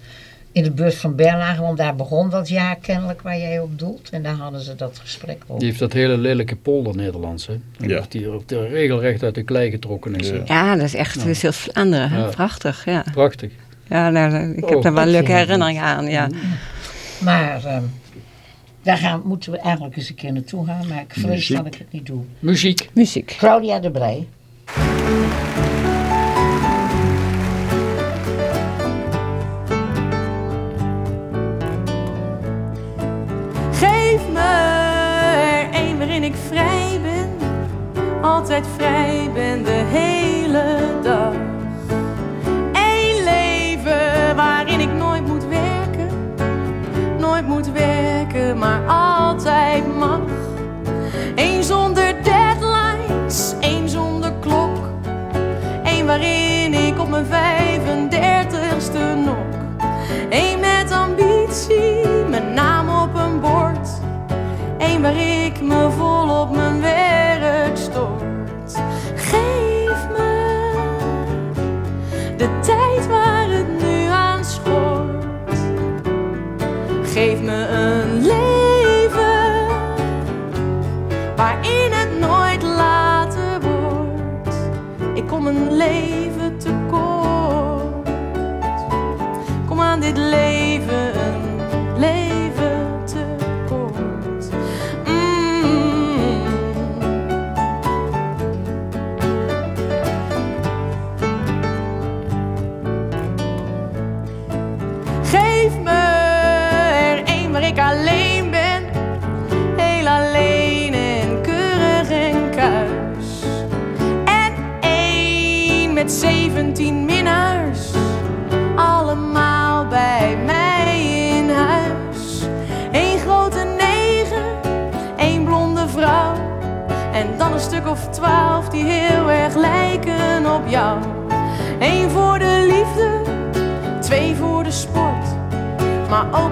In de buurt van Berlage, want daar begon dat jaar kennelijk waar jij op doelt. En daar hadden ze dat gesprek Die over. heeft dat hele lelijke polder Nederlands. Hè? En Ja. Die op de regelrecht uit de klei getrokken is. Ja. Ja, dat is echt dat is heel Vlaanderen. Ja. Prachtig, ja. Prachtig. ja nou, ik heb Oh, daar wel leuke herinneringen aan. Ja. Maar ehm, daar gaan, moeten we eigenlijk eens een keer naartoe gaan. Maar ik vrees Muziek. dat ik het niet doe. Muziek. Muziek. Claudia de Brij. Één waarin ik vrij ben, altijd vrij ben de hele dag. Eén leven waarin ik nooit moet werken, nooit moet werken, maar altijd mag.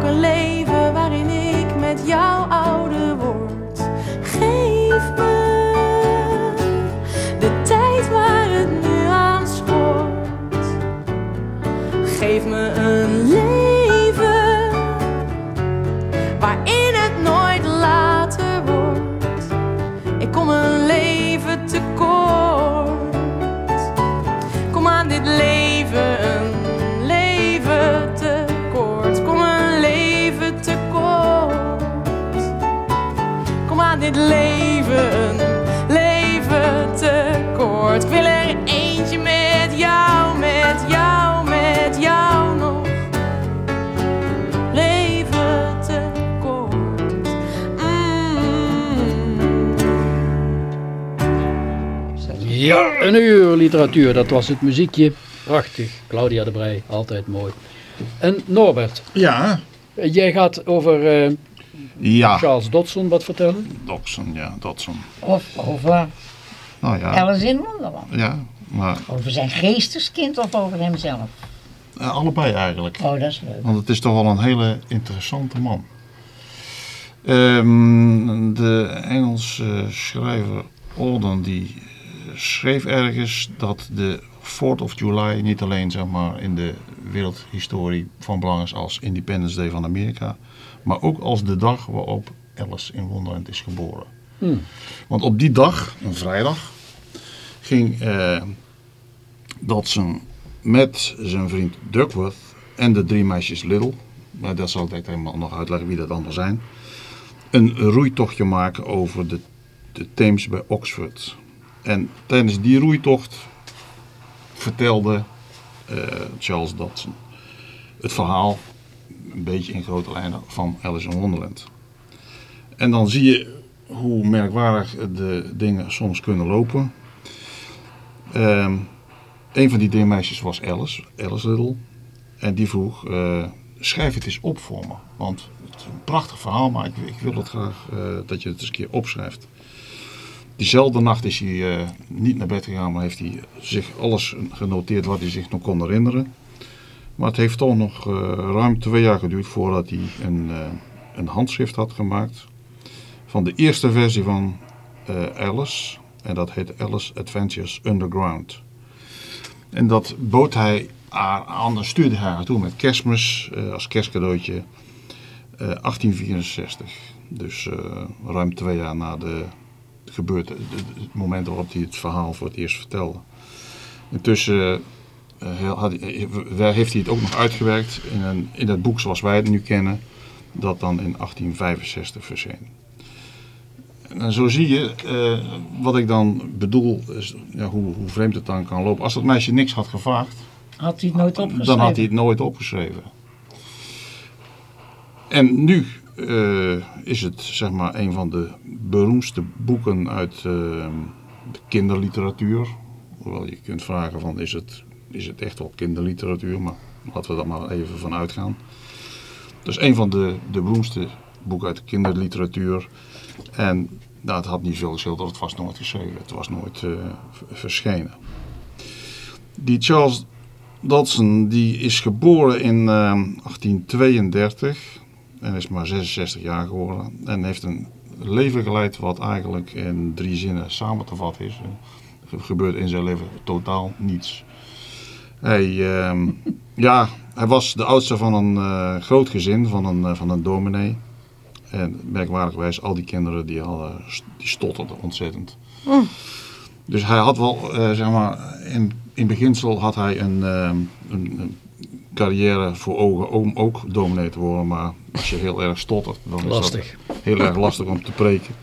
Maar een uur literatuur, dat was het muziekje. Prachtig. Claudia de Brij, altijd mooi. En Norbert, Ja, jij gaat over eh, ja. Charles Dodson wat vertellen? Dodson, ja, Dodson. Of over Nou ja, Alice in Wonderland. ja, maar Over zijn geesteskind of over hemzelf. eh, allebei eigenlijk. Oh, dat is leuk. Want het is toch wel een hele interessante man. Ehm, de Engelse schrijver Auden die eh, schreef ergens dat de 4th of July niet alleen zeg maar, in de wereldhistorie van belang is als Independence Day van Amerika, maar ook als de dag waarop Alice in Wonderland is geboren. Hmm. Want op die dag, een vrijdag, ging eh Dodson met zijn vriend Duckworth en de drie meisjes Little, maar dat zal ik helemaal nog uitleggen wie dat allemaal zijn, een roeitochtje maken over de, de Theems bij Oxford. En tijdens die roeitocht vertelde eh, Charles Dodson het verhaal, een beetje in grote lijnen, van Alice in Wonderland. En dan zie je hoe merkwaardig de dingen soms kunnen lopen. Ehm, een van die drie meisjes was Alice, Alice Little. En die vroeg, eh, schrijf het eens op voor me. Want het is een prachtig verhaal, maar ik, ik wil het graag eh, dat je het eens een keer opschrijft. Diezelfde nacht is hij eh, niet naar bed gegaan, maar heeft hij zich alles genoteerd wat hij zich nog kon herinneren. Maar het heeft toch nog eh, ruim twee jaar geduurd voordat hij een, eh, een handschrift had gemaakt. Van de eerste versie van Alice. En dat heet Alice Adventures Underground. En dat bood hij aan, stuurde hij haar toe met kerstmis als kerstcadeautje eh 1864. Dus ruim twee jaar na de de- het moment waarop hij het verhaal voor het eerst vertelde. Intussen eh, had, eh, heeft hij het ook nog uitgewerkt in, een, in het boek zoals wij het nu kennen, dat dan in 1865 verscheen. En zo zie je, eh, wat ik dan bedoel, is, ja, hoe, hoe vreemd het dan kan lopen. Als dat meisje niks had gevraagd, Had hij het nooit opgeschreven? dan had hij het nooit opgeschreven. En nu eh, is het zeg maar een van de beroemdste boeken uit eh, de kinderliteratuur. Hoewel je kunt vragen van is het, is het echt wel kinderliteratuur, maar laten we daar maar even van uitgaan. Dus een van de, de beroemdste boeken uit de kinderliteratuur. En nou, het had niet veel geschild dat het was nooit geschreven. Het was nooit eh, verschenen. Die Charles Dodson die is geboren in eh, 1832 en is maar 66 jaar geworden. En heeft een leven geleid wat eigenlijk in drie zinnen samen te vatten is. Er gebeurt in zijn leven totaal niets. Hij, ehm, ja, hij was de oudste van een eh, groot gezin, van een, eh, van een dominee. En merkwaardigwijs, al die kinderen die, hadden, die stotterden ontzettend. Dus hij had wel, eh, zeg maar, in, in beginsel had hij een, ehm, een, een carrière voor ogen om ook dominee te worden. Maar als je heel erg stottert, dan is dat heel erg lastig om te preken.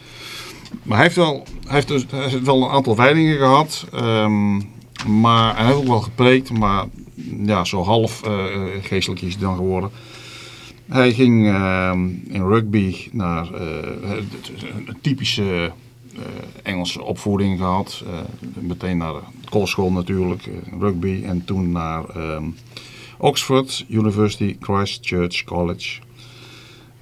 Maar hij heeft wel, hij heeft dus, hij heeft wel een aantal wijdingen gehad. ehm, maar hij heeft ook wel gepreekt, maar ja, zo half eh, geestelijk is hij dan geworden. Hij ging ehm, in rugby naar eh, een typische Engelse opvoeding gehad. Eh, meteen naar de kostschool natuurlijk, rugby. En toen naar ehm, Oxford University, Christchurch College.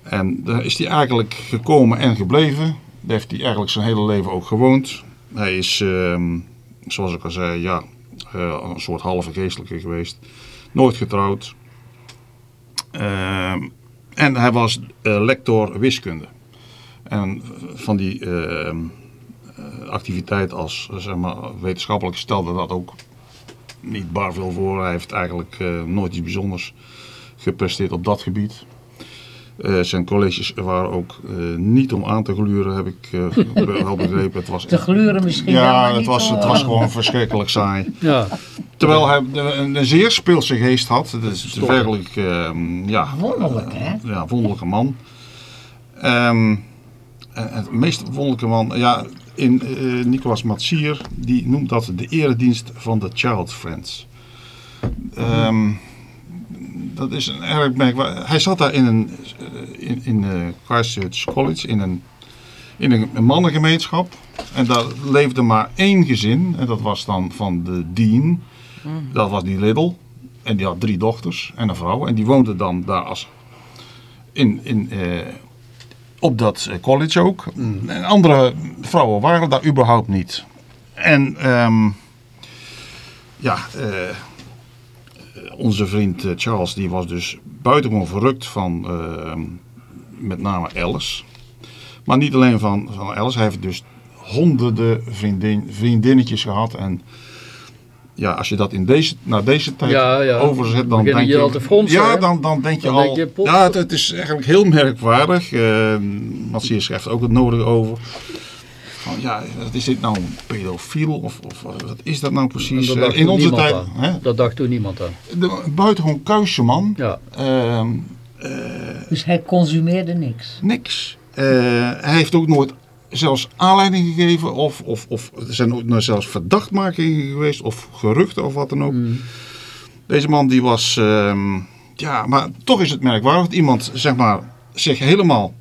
En daar is hij eigenlijk gekomen en gebleven. Daar heeft hij eigenlijk zijn hele leven ook gewoond. Hij is, ehm, zoals ik al zei, ja, eh, een soort halve geestelijke geweest. Nooit getrouwd. Ehm, en hij was eh, lector wiskunde. En van die ehm, eh, activiteit als zeg maar, wetenschappelijk stelde dat ook niet bar veel voor. Hij heeft eigenlijk eh, nooit iets bijzonders gepresteerd op dat gebied. Eh, zijn colleges waren ook eh, niet om aan te gluren, heb ik wel begrepen. Het was Te gluren misschien Ja, het was, het was gewoon verschrikkelijk saai. Ja, Terwijl hij een, een zeer speelse geest had. Het is Stotter. werkelijk ehm, ja, Wonderlijk, hè? ja, wonderlijke man. Ehm, het meest wonderlijke man, ja, in eh Nicolas Matsier, die noemt dat de eredienst van de Child Friends. Ehm, dat is een erg merkwaardig. Hij zat daar in een eh, in, in eh, Christchurch College in een, in een, een mannengemeenschap. En daar leefde maar één gezin. En dat was dan van de dean. Dat was die Little. En die had drie dochters en een vrouw. En die woonde dan daar als in, in, op dat eh, college ook. En andere vrouwen waren daar überhaupt niet. En ehm, ja, eh, onze vriend eh, Charles die was dus buitengewoon verrukt van ehm, met name Alice. Maar niet alleen van, van Alice, hij heeft dus honderden vriendin, vriendinnetjes gehad. En ja, als je dat in deze, naar deze tijd Ja, ja. overzet, dan denk je je... al te fronsen, ja, dan, dan denk je Dan al... denk je, pot- ja, het, het is eigenlijk heel merkwaardig. Uh, Matsier schrijft ook het nodige over. Van, ja, wat is dit nou een pedofiel? Of, of wat is dat nou precies? dat Eh, in onze tijd... Hè, Dat dacht toen niemand aan. de, buitengewoon kuisje man. Ja, Ehm, Dus hij consumeerde niks. niks. Eh, hij heeft ook nooit zelfs aanleiding gegeven of, of, of er zijn ook nog zelfs verdachtmakingen geweest of geruchten of wat dan ook. Deze man die was, ehm, ja, maar toch is het merkwaardig dat iemand zeg maar zich helemaal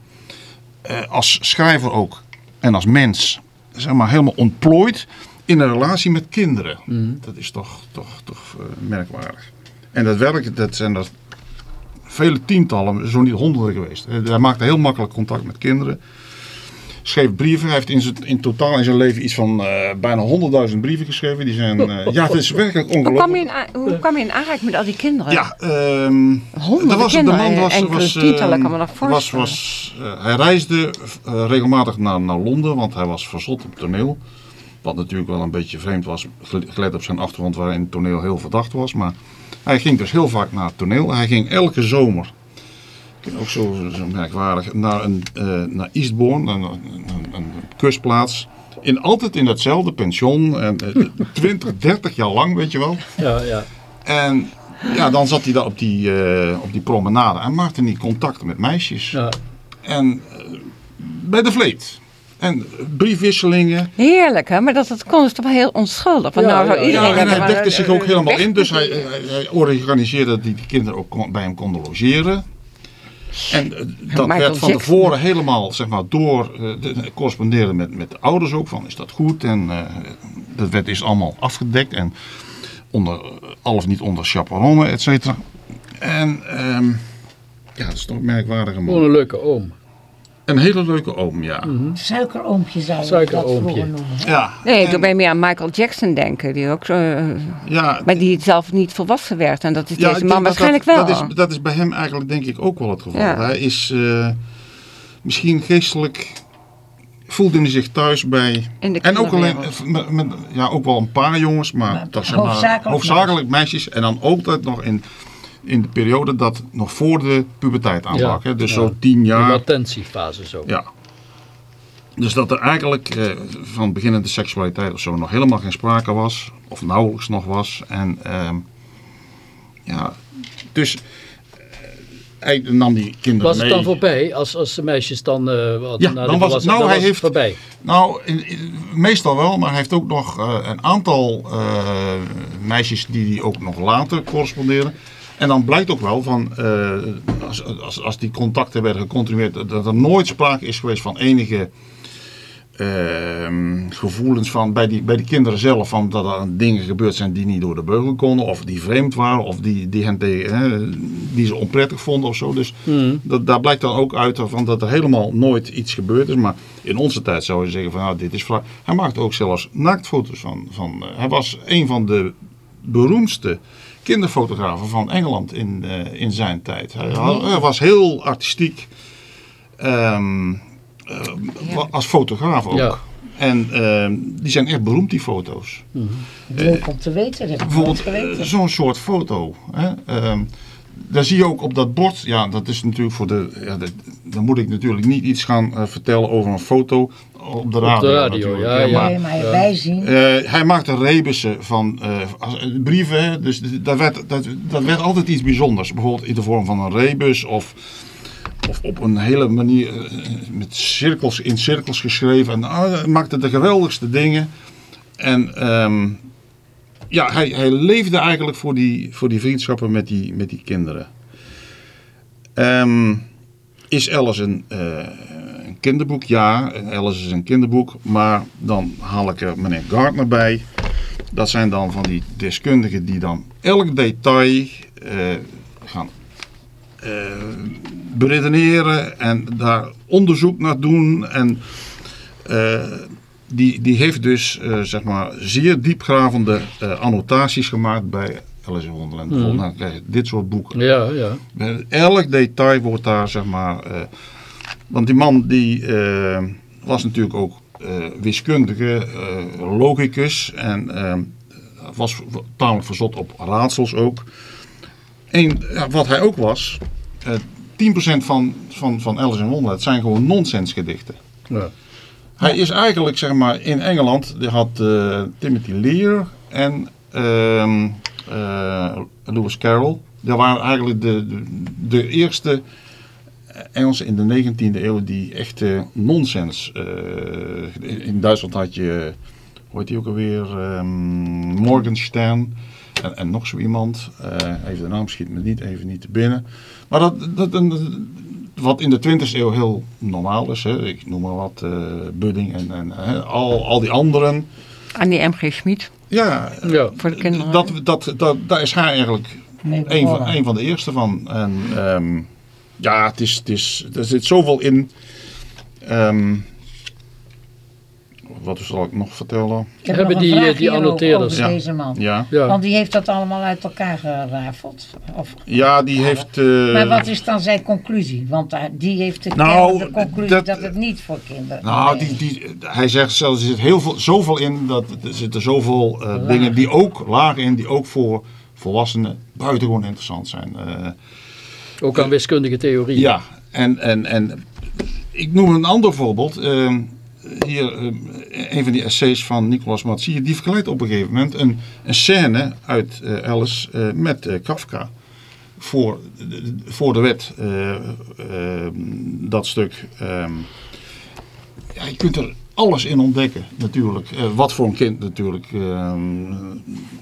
eh, als schrijver ook en als mens zeg maar helemaal ontplooit in een relatie met kinderen. Dat is toch, toch, toch eh, merkwaardig. En dat werk, dat zijn er vele tientallen, zo niet honderden geweest. Eh, Hij maakte heel makkelijk contact met kinderen. Schreef brieven. Hij heeft in, zijn, in totaal in zijn leven iets van eh, bijna 100.000 brieven geschreven. Die zijn, eh, ja, het is werkelijk ongelooflijk. hoe kwam je in aanraking met al die kinderen? Ja, ehm Honderden er was, kinderen, de man was, enkele was, tientallen, ehm, kan me nog was, was, eh, Hij reisde regelmatig naar, naar Londen, want hij was verzot op toneel. Wat natuurlijk wel een beetje vreemd was, gel- gelet op zijn achtergrond waarin het toneel heel verdacht was. Maar hij ging dus heel vaak naar het toneel. Hij ging elke zomer, ook zo, zo merkwaardig, naar, een, eh, naar Eastbourne, een, een, een kustplaats. In, altijd in hetzelfde pension, en, eh, 20, 30 jaar lang, weet je wel. ja, ja. En ja, dan zat hij daar op die, eh, op die promenade en maakte hij contact met meisjes. ja. En eh, bij de vleet. En briefwisselingen. Heerlijk, hè? Maar dat het kon is toch wel heel onschuldig. Want Ja, nou zou iedereen Ja, en hij dekte zich ook helemaal in. Dus hij, hij, hij organiseerde dat die kinderen ook kon- bij hem konden logeren. En eh, dat Michael werd van Jackson. tevoren helemaal zeg maar, door, eh, de- de- correspondeerde met, met de ouders ook, van is dat goed? En eh, dat werd eerst allemaal afgedekt en onder, al of niet onder chaperonne, et cetera. En ehm, ja, dat is toch een merkwaardige Gewoon man. een leuke oom. Een hele leuke oom, ja. Suikeroompje zou je dat Suikeroompje. vroeger noemen. hè? Ja, Nee, en- toen ben je meer aan Michael Jackson denken. Die ook zo, eh, ja, maar die zelf niet volwassen werd. En dat is Ja, deze ik man dat waarschijnlijk dat, wel. Dat is, dat is bij hem eigenlijk denk ik ook wel het geval. Ja. Hij is eh, misschien geestelijk voelde hij zich thuis bij. In de en ook alleen met, met- ja, ook wel een paar jongens, maar, Maar dat maar hoofdzakelijk hoofdzakelijk meisjes. En dan ook dat nog in, in de periode dat nog voor de puberteit aanbrak. Ja, hè? Dus ja. zo tien De jaar. latentiefase zo. Ja. Dus dat er eigenlijk eh, van beginnende seksualiteit of zo nog helemaal geen sprake was. Of nauwelijks nog was. En ehm, ja, dus eh, hij nam die kinderen Was het mee. dan voorbij als, als de meisjes dan... eh wat, Ja, dan de was het- nou, dan hij was heeft- voorbij. Nou, meestal wel, maar hij heeft ook nog eh, een aantal meisjes die hij ook nog later corresponderen. En dan blijkt ook wel van, eh, als, als, als die contacten werden gecontinueerd, dat- er nooit sprake is geweest van enige ehm, gevoelens van bij die, bij die kinderen zelf, van dat er dingen gebeurd zijn die niet door de beugel konden, of die vreemd waren, of die, die, hen hè, die ze onprettig vonden of zo. Dus dat, daar blijkt dan ook uit van dat er helemaal nooit iets gebeurd is. Maar in onze tijd zou je zeggen van, nou, dit is vraag. Hij maakte ook zelfs naaktfoto's van. van eh, hij was een van de beroemdste kinderfotografen van Engeland in, eh, in zijn tijd. Hij, was heel artistiek. ehm, eh, Ja. Als fotograaf ook. Ja. En ehm, die zijn echt beroemd, die foto's. Leuk om te weten. Dat heb ik nooit Bijvoorbeeld geweten. eh, zo'n soort foto. Hè? ehm, daar zie je ook op dat bord, ja, dat is natuurlijk voor de, ja, dat- dan moet ik natuurlijk niet iets gaan eh, vertellen over een foto op de radio. radio, natuurlijk, ja, hè, ja. maar, Nee, maar ja. wij zien... eh, hij maakte rebussen van eh, als- eh, brieven, hè, dus dat werd, dat, dat werd altijd iets bijzonders. Bijvoorbeeld in de vorm van een rebus of, of op een hele manier met cirkels, in cirkels geschreven. En ah, hij maakte de geweldigste dingen. En ehm, ja, hij, hij leefde eigenlijk voor die, voor die vriendschappen met die, met die kinderen. Ehm, is Alice een, eh, een kinderboek? Ja, Alice is een kinderboek. Maar dan haal ik er meneer Gardner bij. Dat zijn dan van die deskundigen die dan elk detail eh, gaan eh, beredeneren en daar onderzoek naar doen. En die, die heeft dus eh, zeg maar zeer diepgravende eh, annotaties gemaakt bij Alice in Wonderland. Bijvoorbeeld, dan krijg je dit soort boeken. Ja, ja. Bij Elk detail wordt daar, zeg maar. eh, want die man die eh, was natuurlijk ook eh, wiskundige, eh, logicus en eh, was tamelijk verzot op raadsels ook. En wat hij ook was, eh 10% van, van, van Alice in Wonderland zijn gewoon nonsensgedichten. ja. Hij is eigenlijk, zeg maar, in Engeland, die had eh, Timothy Lear en ehm, eh, Lewis Carroll. Dat waren eigenlijk de, de, de eerste Engelsen in de 19e eeuw die echte nonsens. eh, in- Duitsland had je, hoe heet die ook alweer, ehm, Morgenstern en, en nog zo iemand. Even de naam schiet me niet even niet te binnen. Maar dat, dat, dat, wat in de 20e eeuw heel normaal is, hè, ik noem maar wat, eh, Budding en, en hè, al, al die anderen. Annie M.G. Schmid. Ja, ja. Voor de kinderen. dat, dat, dat, daar is hij eigenlijk een van, een van de eerste van. En ehm, ja, het is, het is, er zit zoveel in. Ehm, wat zal ik nog vertellen? Ik heb Hebben nog een die, vraag eh, die annoteerders? over Ja. deze man. Ja, ja. Want die heeft dat allemaal uit elkaar gerafeld. Of, ja die heeft... eh, maar wat is dan zijn conclusie? Want hij- die heeft de, Nou, de conclusie dat, dat- het niet voor kinderen Nou, die, die, hij zegt zelfs, er zit heel veel, zoveel in, dat er zitten zoveel eh, dingen die ook, lagen in, die ook voor volwassenen buitengewoon interessant zijn. Eh, Ook aan wiskundige theorie. Ja, en, en, en ik noem een ander voorbeeld. Hier, ehm, een van die essays van Nicolas Matsier, die vergelijkt op een gegeven moment een, een scène uit eh, Alice eh, met eh, Kafka. Voor, voor de wet, eh, dat stuk. ehm, ja, je kunt er alles in ontdekken, natuurlijk. Eh, wat voor een kind natuurlijk ehm,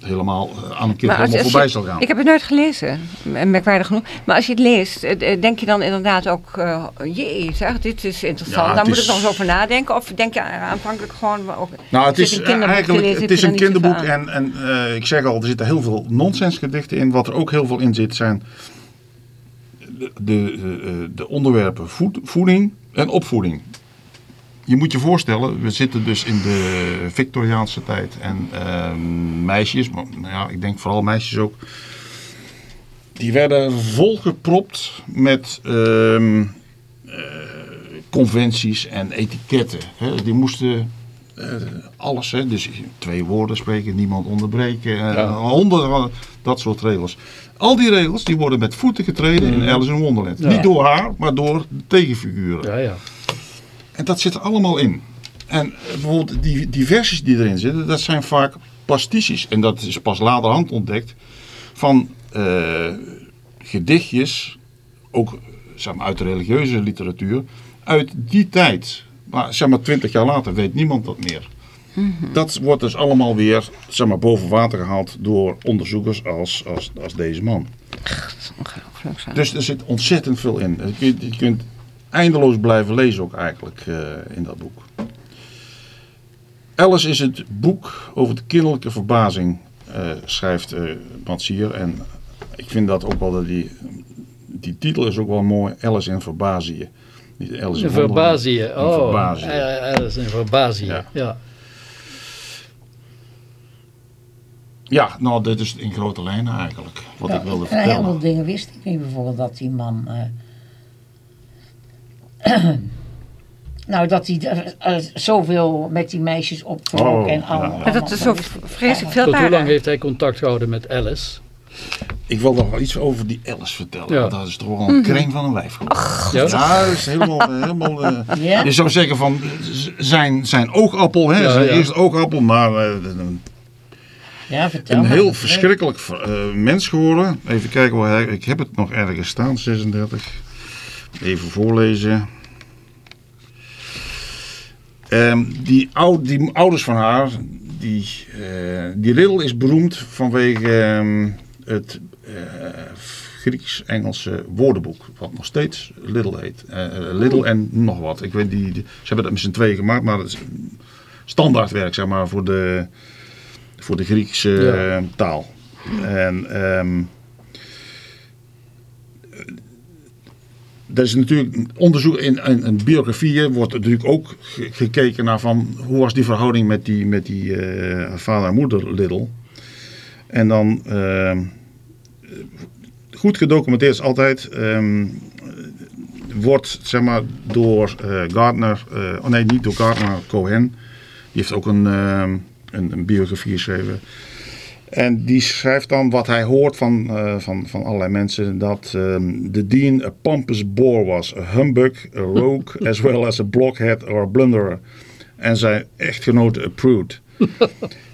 helemaal eh, aan een kind als- helemaal als voorbij je- zal gaan. Ik heb het nooit gelezen, merkwaardig genoeg. Maar als je het leest, eh, denk je dan inderdaad ook, eh jee, zeg, dit is interessant. Ja, Daar moet is- ik nog eens over nadenken. Of denk je aanvankelijk gewoon... Ook, Nou, het is een kinderboek te eigenlijk lezen, het is een kinderboek en, en ik zeg al, er zitten heel veel nonsensgedichten in. Wat er ook heel veel in zit zijn de, de, de, de onderwerpen voed- voeding en opvoeding. Je moet je voorstellen, we zitten dus in de Victoriaanse tijd en ehm, meisjes, maar nou ja, ik denk vooral meisjes ook, die werden volgepropt met ehm, eh, conventies en etiketten. Hè. Die moesten eh, alles, hè. dus twee woorden spreken, niemand onderbreken, eh, Ja. honderden, dat soort regels. Al die regels die worden met voeten getreden in Alice in Wonderland. Ja. Niet door haar, maar door de tegenfiguren. Ja, ja. En dat zit er allemaal in. En bijvoorbeeld die, die versies die erin zitten, dat zijn vaak pastiches. En dat is pas laterhand ontdekt van eh, gedichtjes, ook zeg maar, uit de religieuze literatuur, uit die tijd. Maar zeg maar twintig jaar later weet niemand dat meer. Dat wordt dus allemaal weer zeg maar, boven water gehaald door onderzoekers als, als, als deze man. Ongelooflijk. Dus er zit ontzettend veel in. Je kunt, je kunt eindeloos blijven lezen ook eigenlijk eh, in dat boek. Alice is het boek over de kinderlijke verbazing, eh, schrijft eh Matsier. En ik vind dat ook wel, dat die, die titel is ook wel mooi, Alice in Verbazië. Niet Alice in Een verbazie. in Oh, Verbazië. eh, eh, dat is een verbazie. Ja. Ja. Ja, nou dit is in grote lijnen eigenlijk, wat Ja, ik wilde en heel veel vertellen. dingen wist ik niet. Bijvoorbeeld dat die man... eh, nou, dat hij eh, eh, zoveel met die meisjes optrok Oh, en ja. allemaal. Maar Maar dat is zo vreselijk veel Tot hoe lang heeft hij contact gehouden met Alice? ik wil nog wel iets over die Alice vertellen. Ja. Want dat is toch wel een kreng van een wijf geworden. Ja? Ja, dat is helemaal... eh, helemaal eh? Je zou zeggen van zijn, zijn oogappel, hè, Ja, zijn ja. eerste oogappel, maar eh, een, Ja, vertel een maar. heel verschrikkelijk eh, mens geworden. Even kijken waar hij, ik heb het nog ergens staan, 36. Even voorlezen. Ehm, die, ou, die ouders van haar, die, eh, die Riddle is beroemd vanwege ehm, het eh, Grieks-Engelse woordenboek, wat nog steeds Little heet. Eh, Little en nog wat. Ik weet die, die- ze hebben dat met z'n tweeën gemaakt, maar dat is standaardwerk zeg maar voor de, voor de Griekse Ja. taal. En ehm er is natuurlijk onderzoek in, in, in biografieën wordt natuurlijk ook ge- gekeken naar van hoe was die verhouding met die, met die eh, vader en moeder Little. En dan ehm, goed gedocumenteerd is altijd ehm, wordt zeg maar door eh, Gardner, eh, oh nee niet door Gardner, Cohen, die heeft ook een, ehm, een, een biografie geschreven. En die schrijft dan wat hij hoort van, eh, van, van allerlei mensen. Dat ehm, de dean a pompous bore was. A humbug, a rogue, as well as a blockhead or a blunderer. En zijn echtgenote approved.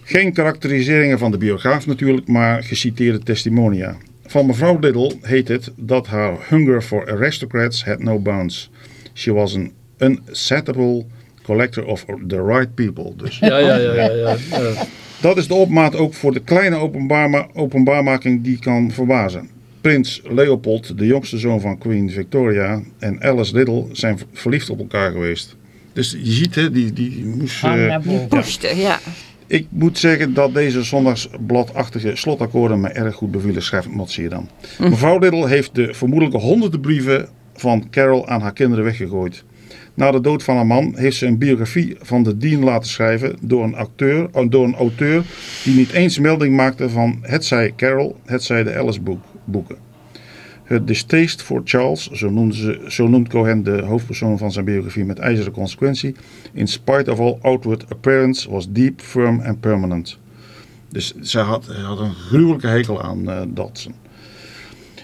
Geen karakteriseringen van de biograaf natuurlijk, maar geciteerde testimonia. Van mevrouw Little heet het dat haar hunger for aristocrats had no bounds. She was an unsatiable collector of the right people. Dus Ja, ja, ja, ja, ja, ja. Dat is de opmaat ook voor de kleine openbaarma openbaarmaking die kan verbazen. Prins Leopold, de jongste zoon van Queen Victoria, en Alice Little zijn verliefd op elkaar geweest. Dus je ziet, hè, die, die moest... Hang eh. Poester, ja. ik moet zeggen dat deze zondagsbladachtige slotakkoorden me erg goed bevielen, schrijft Motsi dan. Mevrouw Little heeft de vermoedelijke honderden brieven van Carol aan haar kinderen weggegooid. Na de dood van haar man heeft ze een biografie van de Dean laten schrijven door een, acteur, oh, door een auteur die niet eens melding maakte van hetzij Carol, hetzij de Alice boek, boeken. Het distaste voor Charles, zo, ze, zo noemt Cohen de hoofdpersoon van zijn biografie met ijzeren consequentie, in spite of all outward appearance was deep, firm and permanent. Dus zij had, had een gruwelijke hekel aan eh Dodson.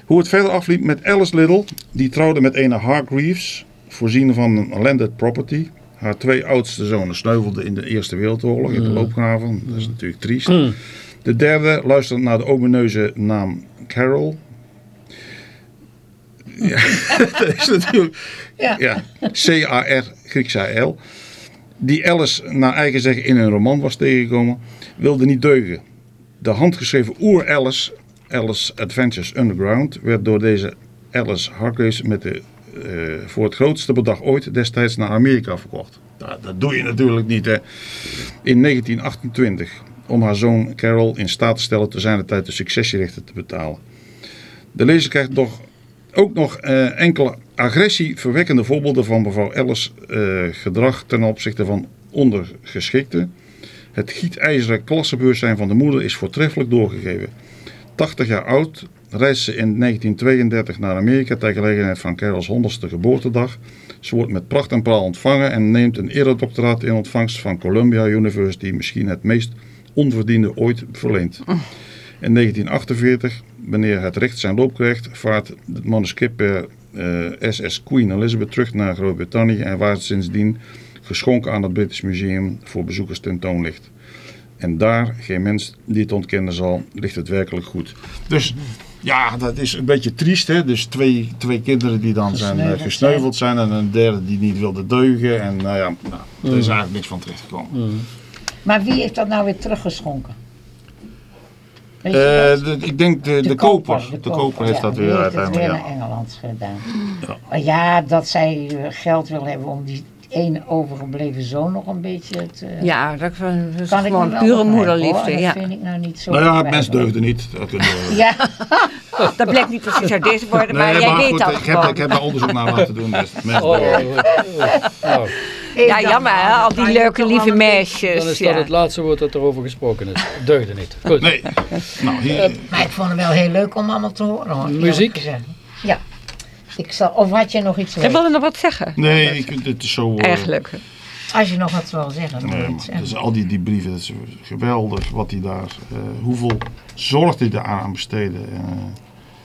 Hoe het verder afliep met Alice Little, die trouwde met een Hargreaves, voorzien van een landed property. Haar twee oudste zonen sneuvelden in de Eerste Wereldoorlog in de loopgraven. Dat is natuurlijk triest. De derde luisterde naar de omineuze naam Carol. Ja, dat is natuurlijk Ja. ja, C-A-R, Grieks A-L. Die Alice naar eigen zeggen in een roman was tegengekomen, wilde niet deugen. De handgeschreven oer-Alice, Alice Adventures Underground, werd door deze Alice Hargraves met de, voor het grootste bedrag ooit destijds naar Amerika verkocht. Nou, dat doe je natuurlijk niet hè. In 1928, om haar zoon Carol in staat te stellen te zijn de tijd de successierechten te betalen. De lezer krijgt nog, ook nog eh, enkele agressieverwekkende voorbeelden van mevrouw Alice eh, gedrag ten opzichte van ondergeschikten. Het gietijzeren klassebewustzijn van de moeder is voortreffelijk doorgegeven. 80 jaar oud reist ze in 1932 naar Amerika ter gelegenheid van Carols 100ste geboortedag. Ze wordt met pracht en praal ontvangen en neemt een eredoctoraat in ontvangst van Columbia University, misschien het meest onverdiende ooit verleend. In 1948, wanneer het recht zijn loop krijgt, vaart het manuscript per eh, SS Queen Elizabeth terug naar Groot-Brittannië en waar het sindsdien geschonken aan het British Museum voor bezoekers tentoon ligt. En daar, geen mens die het ontkennen zal, ligt het werkelijk goed. Dus ja, dat is een beetje triest. Hè? Dus twee, twee kinderen die dan zijn eh, Gesneuveld gesneuveld zijn en een derde die niet wilde deugen. En nou ja, nou, er is eigenlijk niks van terechtgekomen. Maar wie heeft dat nou weer teruggeschonken? Eh, de- ik denk de, de, koper. De koper heeft ja, dat weer heeft uiteindelijk. het weer ja. naar Engeland gedaan. Ja. Maar ja, dat zij eh, geld wil hebben om die ene overgebleven zoon nog een beetje te... Ja, dat is kan ik me gewoon pure moederliefde. hoor. Ja. Dat vind ik nou niet zo Nou ja, het mens deugde niet. Dat we- Ja, Dat blijkt niet precies uit deze woorden, maar Nee, jij maar weet goed, dat ik heb, ik heb daar onderzoek naar laten doen. Dus het mens Oh, deugde. oh, oh. Ja, jammer hè, al die leuke lieve Dan meisjes. is Ja. dat het laatste woord dat erover gesproken is. Deugde niet. Goed. Nee. Nou, hier, maar ik vond het wel heel leuk om allemaal te horen. hoor, Muziek? Ja. Ik zal, of had je nog iets leuk? wilde nog wat zeggen? nee, ik, het is zo... eh, Eigenlijk. Als je nog wat wil zeggen, Nee, zeggen. dus al die, die brieven, dat is geweldig wat hij daar, eh, hoeveel zorg hij daar aan besteedde.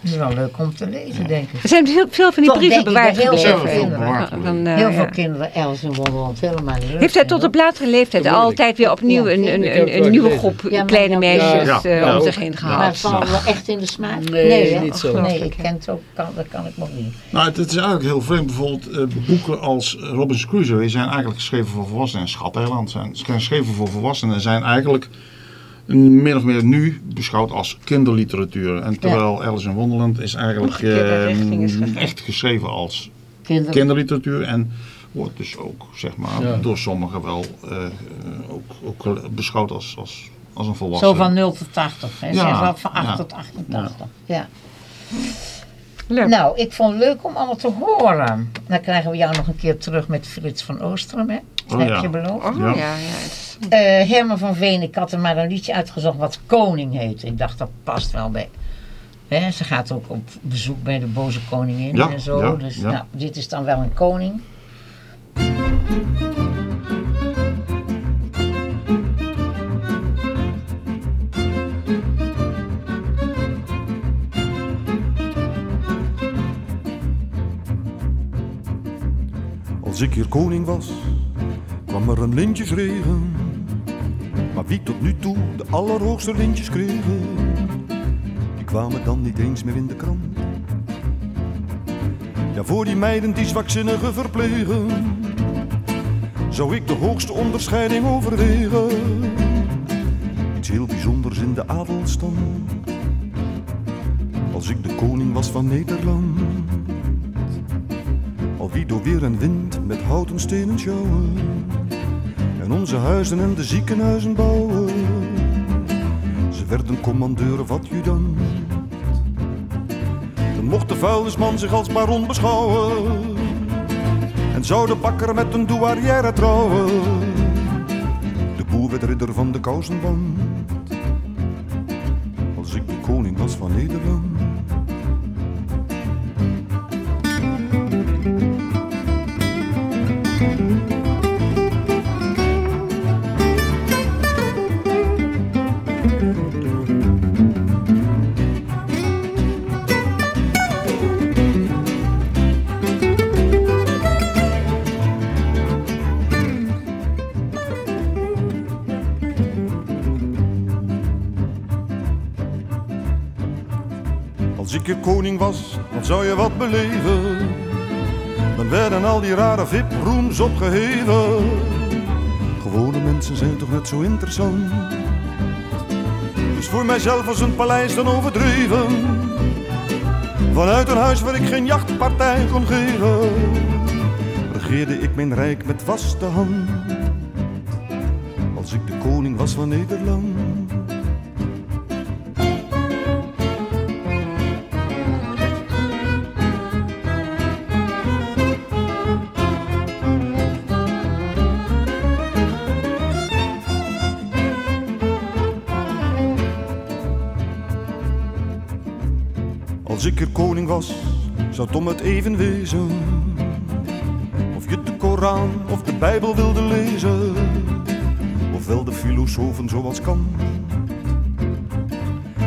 Eh, is wel leuk om te lezen, denk ik. Er zijn heel veel van die Toch brieven bewaard heel veel gebleven. kinderen bewaard Van, gebleven. eh, Heel ja. veel kinderen, Els in Wonderland, helemaal niet leuk Heeft hij tot op latere leeftijd altijd weer opnieuw Ja, een, een, een, nieuwe gelezen. groep Ja, maar kleine ja, meisjes ja, eh, ja. om zich heen Maar gehaald? het valt wel echt in de smaak? Nee, hè? niet zo. Nee, ik ken het ook, kan, dat kan ik nog niet. Nou, het, het is eigenlijk heel vreemd. Bijvoorbeeld eh, boeken als Robinson Crusoe die zijn eigenlijk geschreven voor volwassenen. En Schateiland zijn zijn geschreven voor volwassenen. En zijn eigenlijk min of meer nu beschouwd als kinderliteratuur. En terwijl Alice in Wonderland is eigenlijk eh, is gegaan. echt geschreven als kinderliteratuur. En wordt dus ook, zeg maar, Ja. door sommigen wel eh, eh, ook, ook beschouwd als, als, als een volwassen. Zo van 0 tot 80. Hè? Ja, Zeg wel van 8 ja. tot 88. Ja. Leuk. Nou, ik vond het leuk om allemaal te horen. Dan krijgen we jou nog een keer terug met Frits van Oostrum, hè? Dat Oh, heb ja. je beloofd. Oh Ja. ja, Eh, Herman van Veen, ik had er maar een liedje uitgezocht wat Koning heet. Ik dacht, dat past wel bij. Hè, ze gaat ook op bezoek bij de boze koningin Ja, en zo. ja, dus ja. nou, dit is dan wel een koning. Als ik hier koning was, kwam er een lintjesregen. Maar wie tot nu toe de allerhoogste lintjes kregen, die kwamen dan niet eens meer in de krant. Ja, voor die meiden die zwakzinnige verplegen, zou ik de hoogste onderscheiding overwegen. Iets heel bijzonders in de adelstand. Als ik de koning was van Nederland. Wie door weer en wind met houten stenen sjouwen En onze huizen en de ziekenhuizen bouwen. Ze werden commandeur of adjudant. Dan mocht de vuilnisman zich als baron beschouwen En zou de bakker met een douarière trouwen. De boer werd ridder van de kousenband. Als ik de koning was van Nederland zou je wat beleven. Dan werden al die rare VIP-rooms opgeheven. Gewone mensen zijn toch net zo interessant. Dus voor mijzelf was een paleis dan overdreven. Vanuit een huis waar ik geen jachtpartij kon geven. Regeerde ik mijn rijk met vaste hand. Als ik de koning was van Nederland. Als ik er koning was, zou Tom het even wezen. Of je de Koran of de Bijbel wilde lezen. Of wel de filosofen zoals Kant.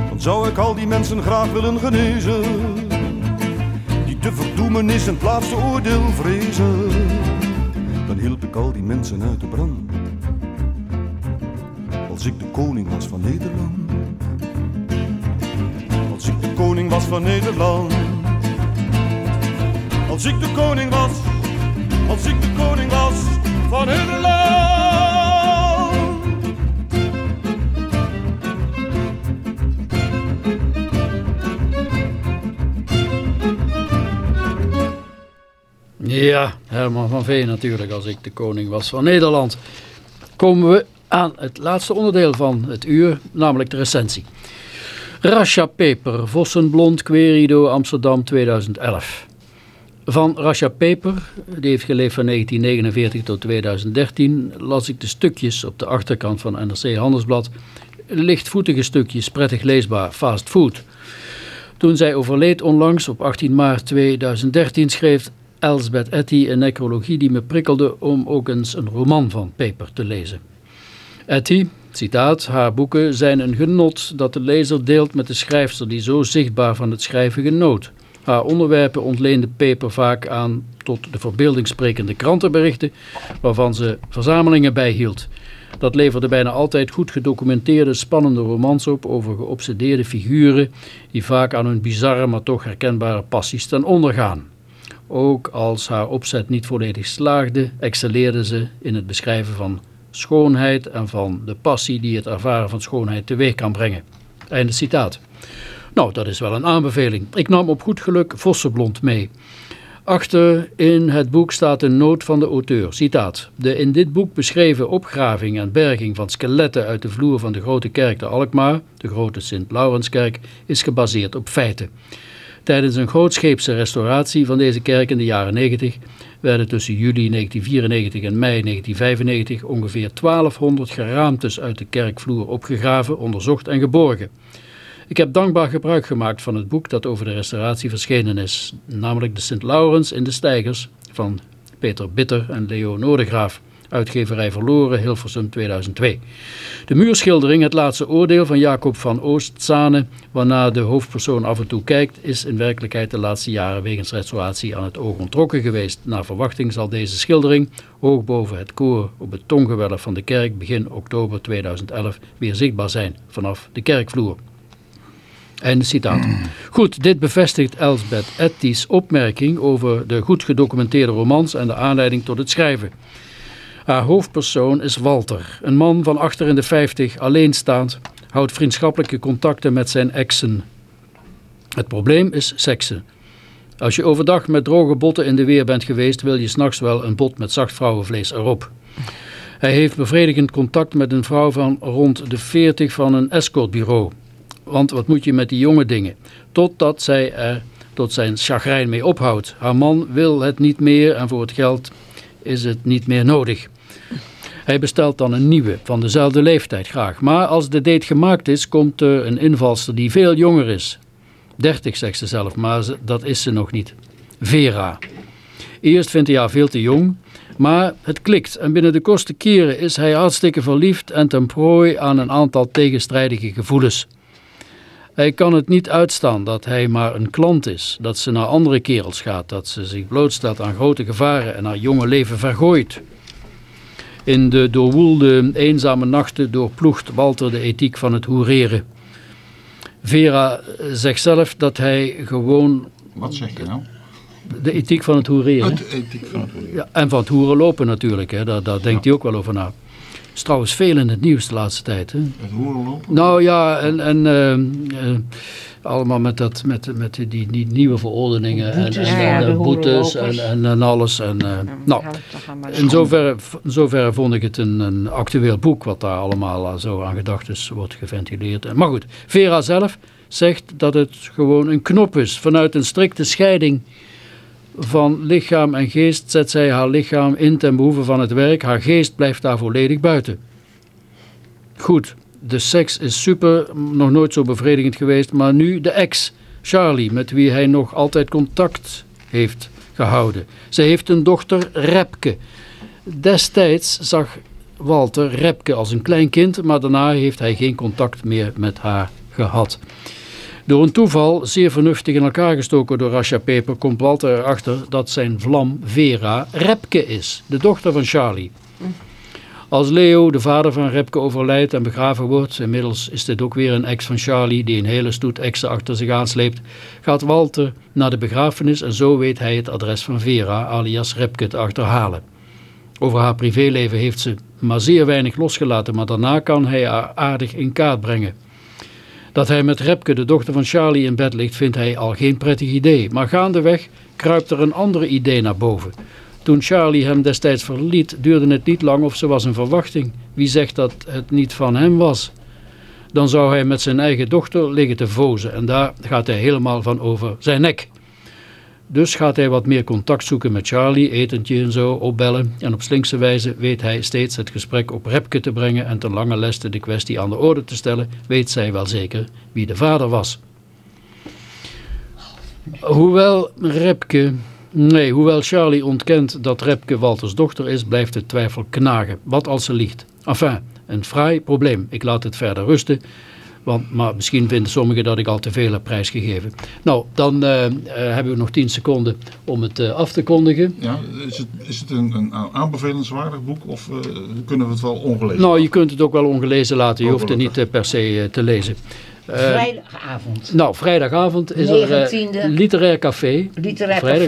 Dan zou ik al die mensen graag willen genezen. Die te verdoemenis en het laatste oordeel vrezen. Dan hielp ik al die mensen uit de brand. Als ik de koning was van Nederland. Van Nederland. Als ik de koning was, als ik de koning was van Nederland. Ja, Herman van Veen natuurlijk, als ik de koning was van Nederland. Komen we aan het laatste onderdeel van het uur, namelijk de recensie. Rasha Peper, Vossenblond, Querido, Amsterdam 2011. Van Rasha Peper, die heeft geleefd van 1949 tot 2013, las ik de stukjes op de achterkant van NRC Handelsblad. Lichtvoetige stukjes, prettig leesbaar, fast food. Toen zij overleed onlangs op 18 maart 2013 schreef Elsbeth Etty een necrologie die me prikkelde om ook eens een roman van Peper te lezen. Etty, citaat, haar boeken zijn een genot dat de lezer deelt met de schrijfster die zo zichtbaar van het schrijven genoot. Haar onderwerpen ontleende Peper vaak aan tot de verbeelding sprekende krantenberichten waarvan ze verzamelingen bijhield. Dat leverde bijna altijd goed gedocumenteerde spannende romans op over geobsedeerde figuren die vaak aan hun bizarre maar toch herkenbare passies ten onder gaan. Ook als haar opzet niet volledig slaagde, excelleerde ze in het beschrijven van schoonheid en van de passie die het ervaren van schoonheid teweeg kan brengen. Einde citaat. Nou, dat is wel een aanbeveling. Ik nam op goed geluk Vossenblond mee. Achter in het boek staat een noot van de auteur. Citaat. De in dit boek beschreven opgraving en berging van skeletten uit de vloer van de grote kerk te Alkmaar, de grote Sint-Laurenskerk, is gebaseerd op feiten. Tijdens een grootscheepse restauratie van deze kerk in de jaren 90 werden tussen juli 1994 en mei 1995 ongeveer 1200 geraamtes uit de kerkvloer opgegraven, onderzocht en geborgen. Ik heb dankbaar gebruik gemaakt van het boek dat over de restauratie verschenen is, namelijk de Sint Laurens in de Steigers van Peter Bitter en Leo Noordegraaf, uitgeverij Verloren, Hilversum 2002. De muurschildering Het Laatste Oordeel van Jacob van Oostzane, waarna de hoofdpersoon af en toe kijkt, is in werkelijkheid de laatste jaren wegens restauratie aan het oog ontrokken geweest. Naar verwachting zal deze schildering, hoog boven het koor op het tongewelf van de kerk, begin oktober 2011 weer zichtbaar zijn vanaf de kerkvloer. Einde citaat. Goed, dit bevestigt Elsbeth Etty's opmerking over de goed gedocumenteerde romans en de aanleiding tot het schrijven. Haar hoofdpersoon is Walter, een man van achter in de 50, alleenstaand, houdt vriendschappelijke contacten met zijn exen. Het probleem is seksen. Als je overdag met droge botten in de weer bent geweest, wil je s'nachts wel een bot met zacht vrouwenvlees erop. Hij heeft bevredigend contact met een vrouw van rond de 40 van een escortbureau. Want wat moet je met die jonge dingen? Totdat zij er tot zijn chagrijn mee ophoudt. Haar man wil het niet meer en voor het geld is het niet meer nodig. Hij bestelt dan een nieuwe, van dezelfde leeftijd graag. Maar als de date gemaakt is, komt er een invalster die veel jonger is. 30 zegt ze zelf, maar dat is ze nog niet. Vera. Eerst vindt hij haar veel te jong, maar het klikt. En binnen de kortste keren is hij hartstikke verliefd en ten prooi aan een aantal tegenstrijdige gevoelens. Hij kan het niet uitstaan dat hij maar een klant is, dat ze naar andere kerels gaat, dat ze zich blootstelt aan grote gevaren en haar jonge leven vergooit. In de doorwoelde, eenzame nachten doorploegt Walter de ethiek van het hoereren. Vera zegt zelf dat hij gewoon Wat zeg je nou? de ethiek van het hoereren... Het ethiek van het hoeren. Ja, en van het hoerenlopen natuurlijk, hè. Daar, daar denkt hij ook wel over na. Is trouwens veel in het nieuws de laatste tijd. Hè. Het hoerenloop. Nou ja, en, en eh, eh, allemaal met, dat, met, met die, die nieuwe verordeningen en, Boetes, en, ja, en, de boetes en, hoerenlopers. en, en alles. En, eh, nou, in zoverre, in zoverre vond ik het een, een actueel boek wat daar allemaal eh, zo aan gedacht is, wordt geventileerd. En- Maar goed, Vera zelf zegt dat het gewoon een knop is. Vanuit een strikte scheiding van lichaam en geest zet zij haar lichaam in ten behoeve van het werk. Haar geest blijft daar volledig buiten. Goed, de seks is super, nog nooit zo bevredigend geweest, maar nu de ex, Charlie, met wie hij nog altijd contact heeft gehouden. Ze heeft een dochter, Repke. Destijds zag Walter Repke als een klein kind, maar daarna heeft hij geen contact meer met haar gehad. Door een toeval, zeer vernuftig in elkaar gestoken door Rasha Peper, komt Walter erachter dat zijn vlam Vera Repke is, de dochter van Charlie. Als Leo, de vader van Repke, overlijdt en begraven wordt, inmiddels is dit ook weer een ex van Charlie die een hele stoet exen achter zich aansleept, gaat Walter naar de begrafenis en zo weet hij het adres van Vera, alias Repke, te achterhalen. Over haar privéleven heeft ze maar zeer weinig losgelaten, maar daarna kan hij haar aardig in kaart brengen. Dat hij met Repke, de dochter van Charlie, in bed ligt, vindt hij al geen prettig idee. Maar gaandeweg kruipt er een ander idee naar boven. Toen Charlie hem destijds verliet, duurde het niet lang of ze was een verwachting. Wie zegt dat het niet van hem was? Dan zou hij met zijn eigen dochter liggen te vozen en daar gaat hij helemaal van over zijn nek. Dus gaat hij wat meer contact zoeken met Charlie, etentje en zo, opbellen. En op slinkse wijze weet hij steeds het gesprek op Repke te brengen en ten lange leste de kwestie aan de orde te stellen, weet zij wel zeker wie de vader was. Hoewel Repke Nee, hoewel Charlie ontkent dat Repke Walters dochter is, blijft de twijfel knagen. Wat als ze liegt? Enfin, een fraai probleem. Ik laat het verder rusten. Want, maar misschien vinden sommigen dat ik al te veel heb prijsgegeven. Nou, dan eh, eh, hebben we nog 10 seconden om het eh, af te kondigen. Ja, is het, is het een, een aanbevelenswaardig boek of kunnen we het wel ongelezen Nou, je kunt het ook wel ongelezen laten. Je hoeft het niet per se te lezen. Eh, Vrijdagavond. nou, vrijdagavond is er 19e. literair café. Literair café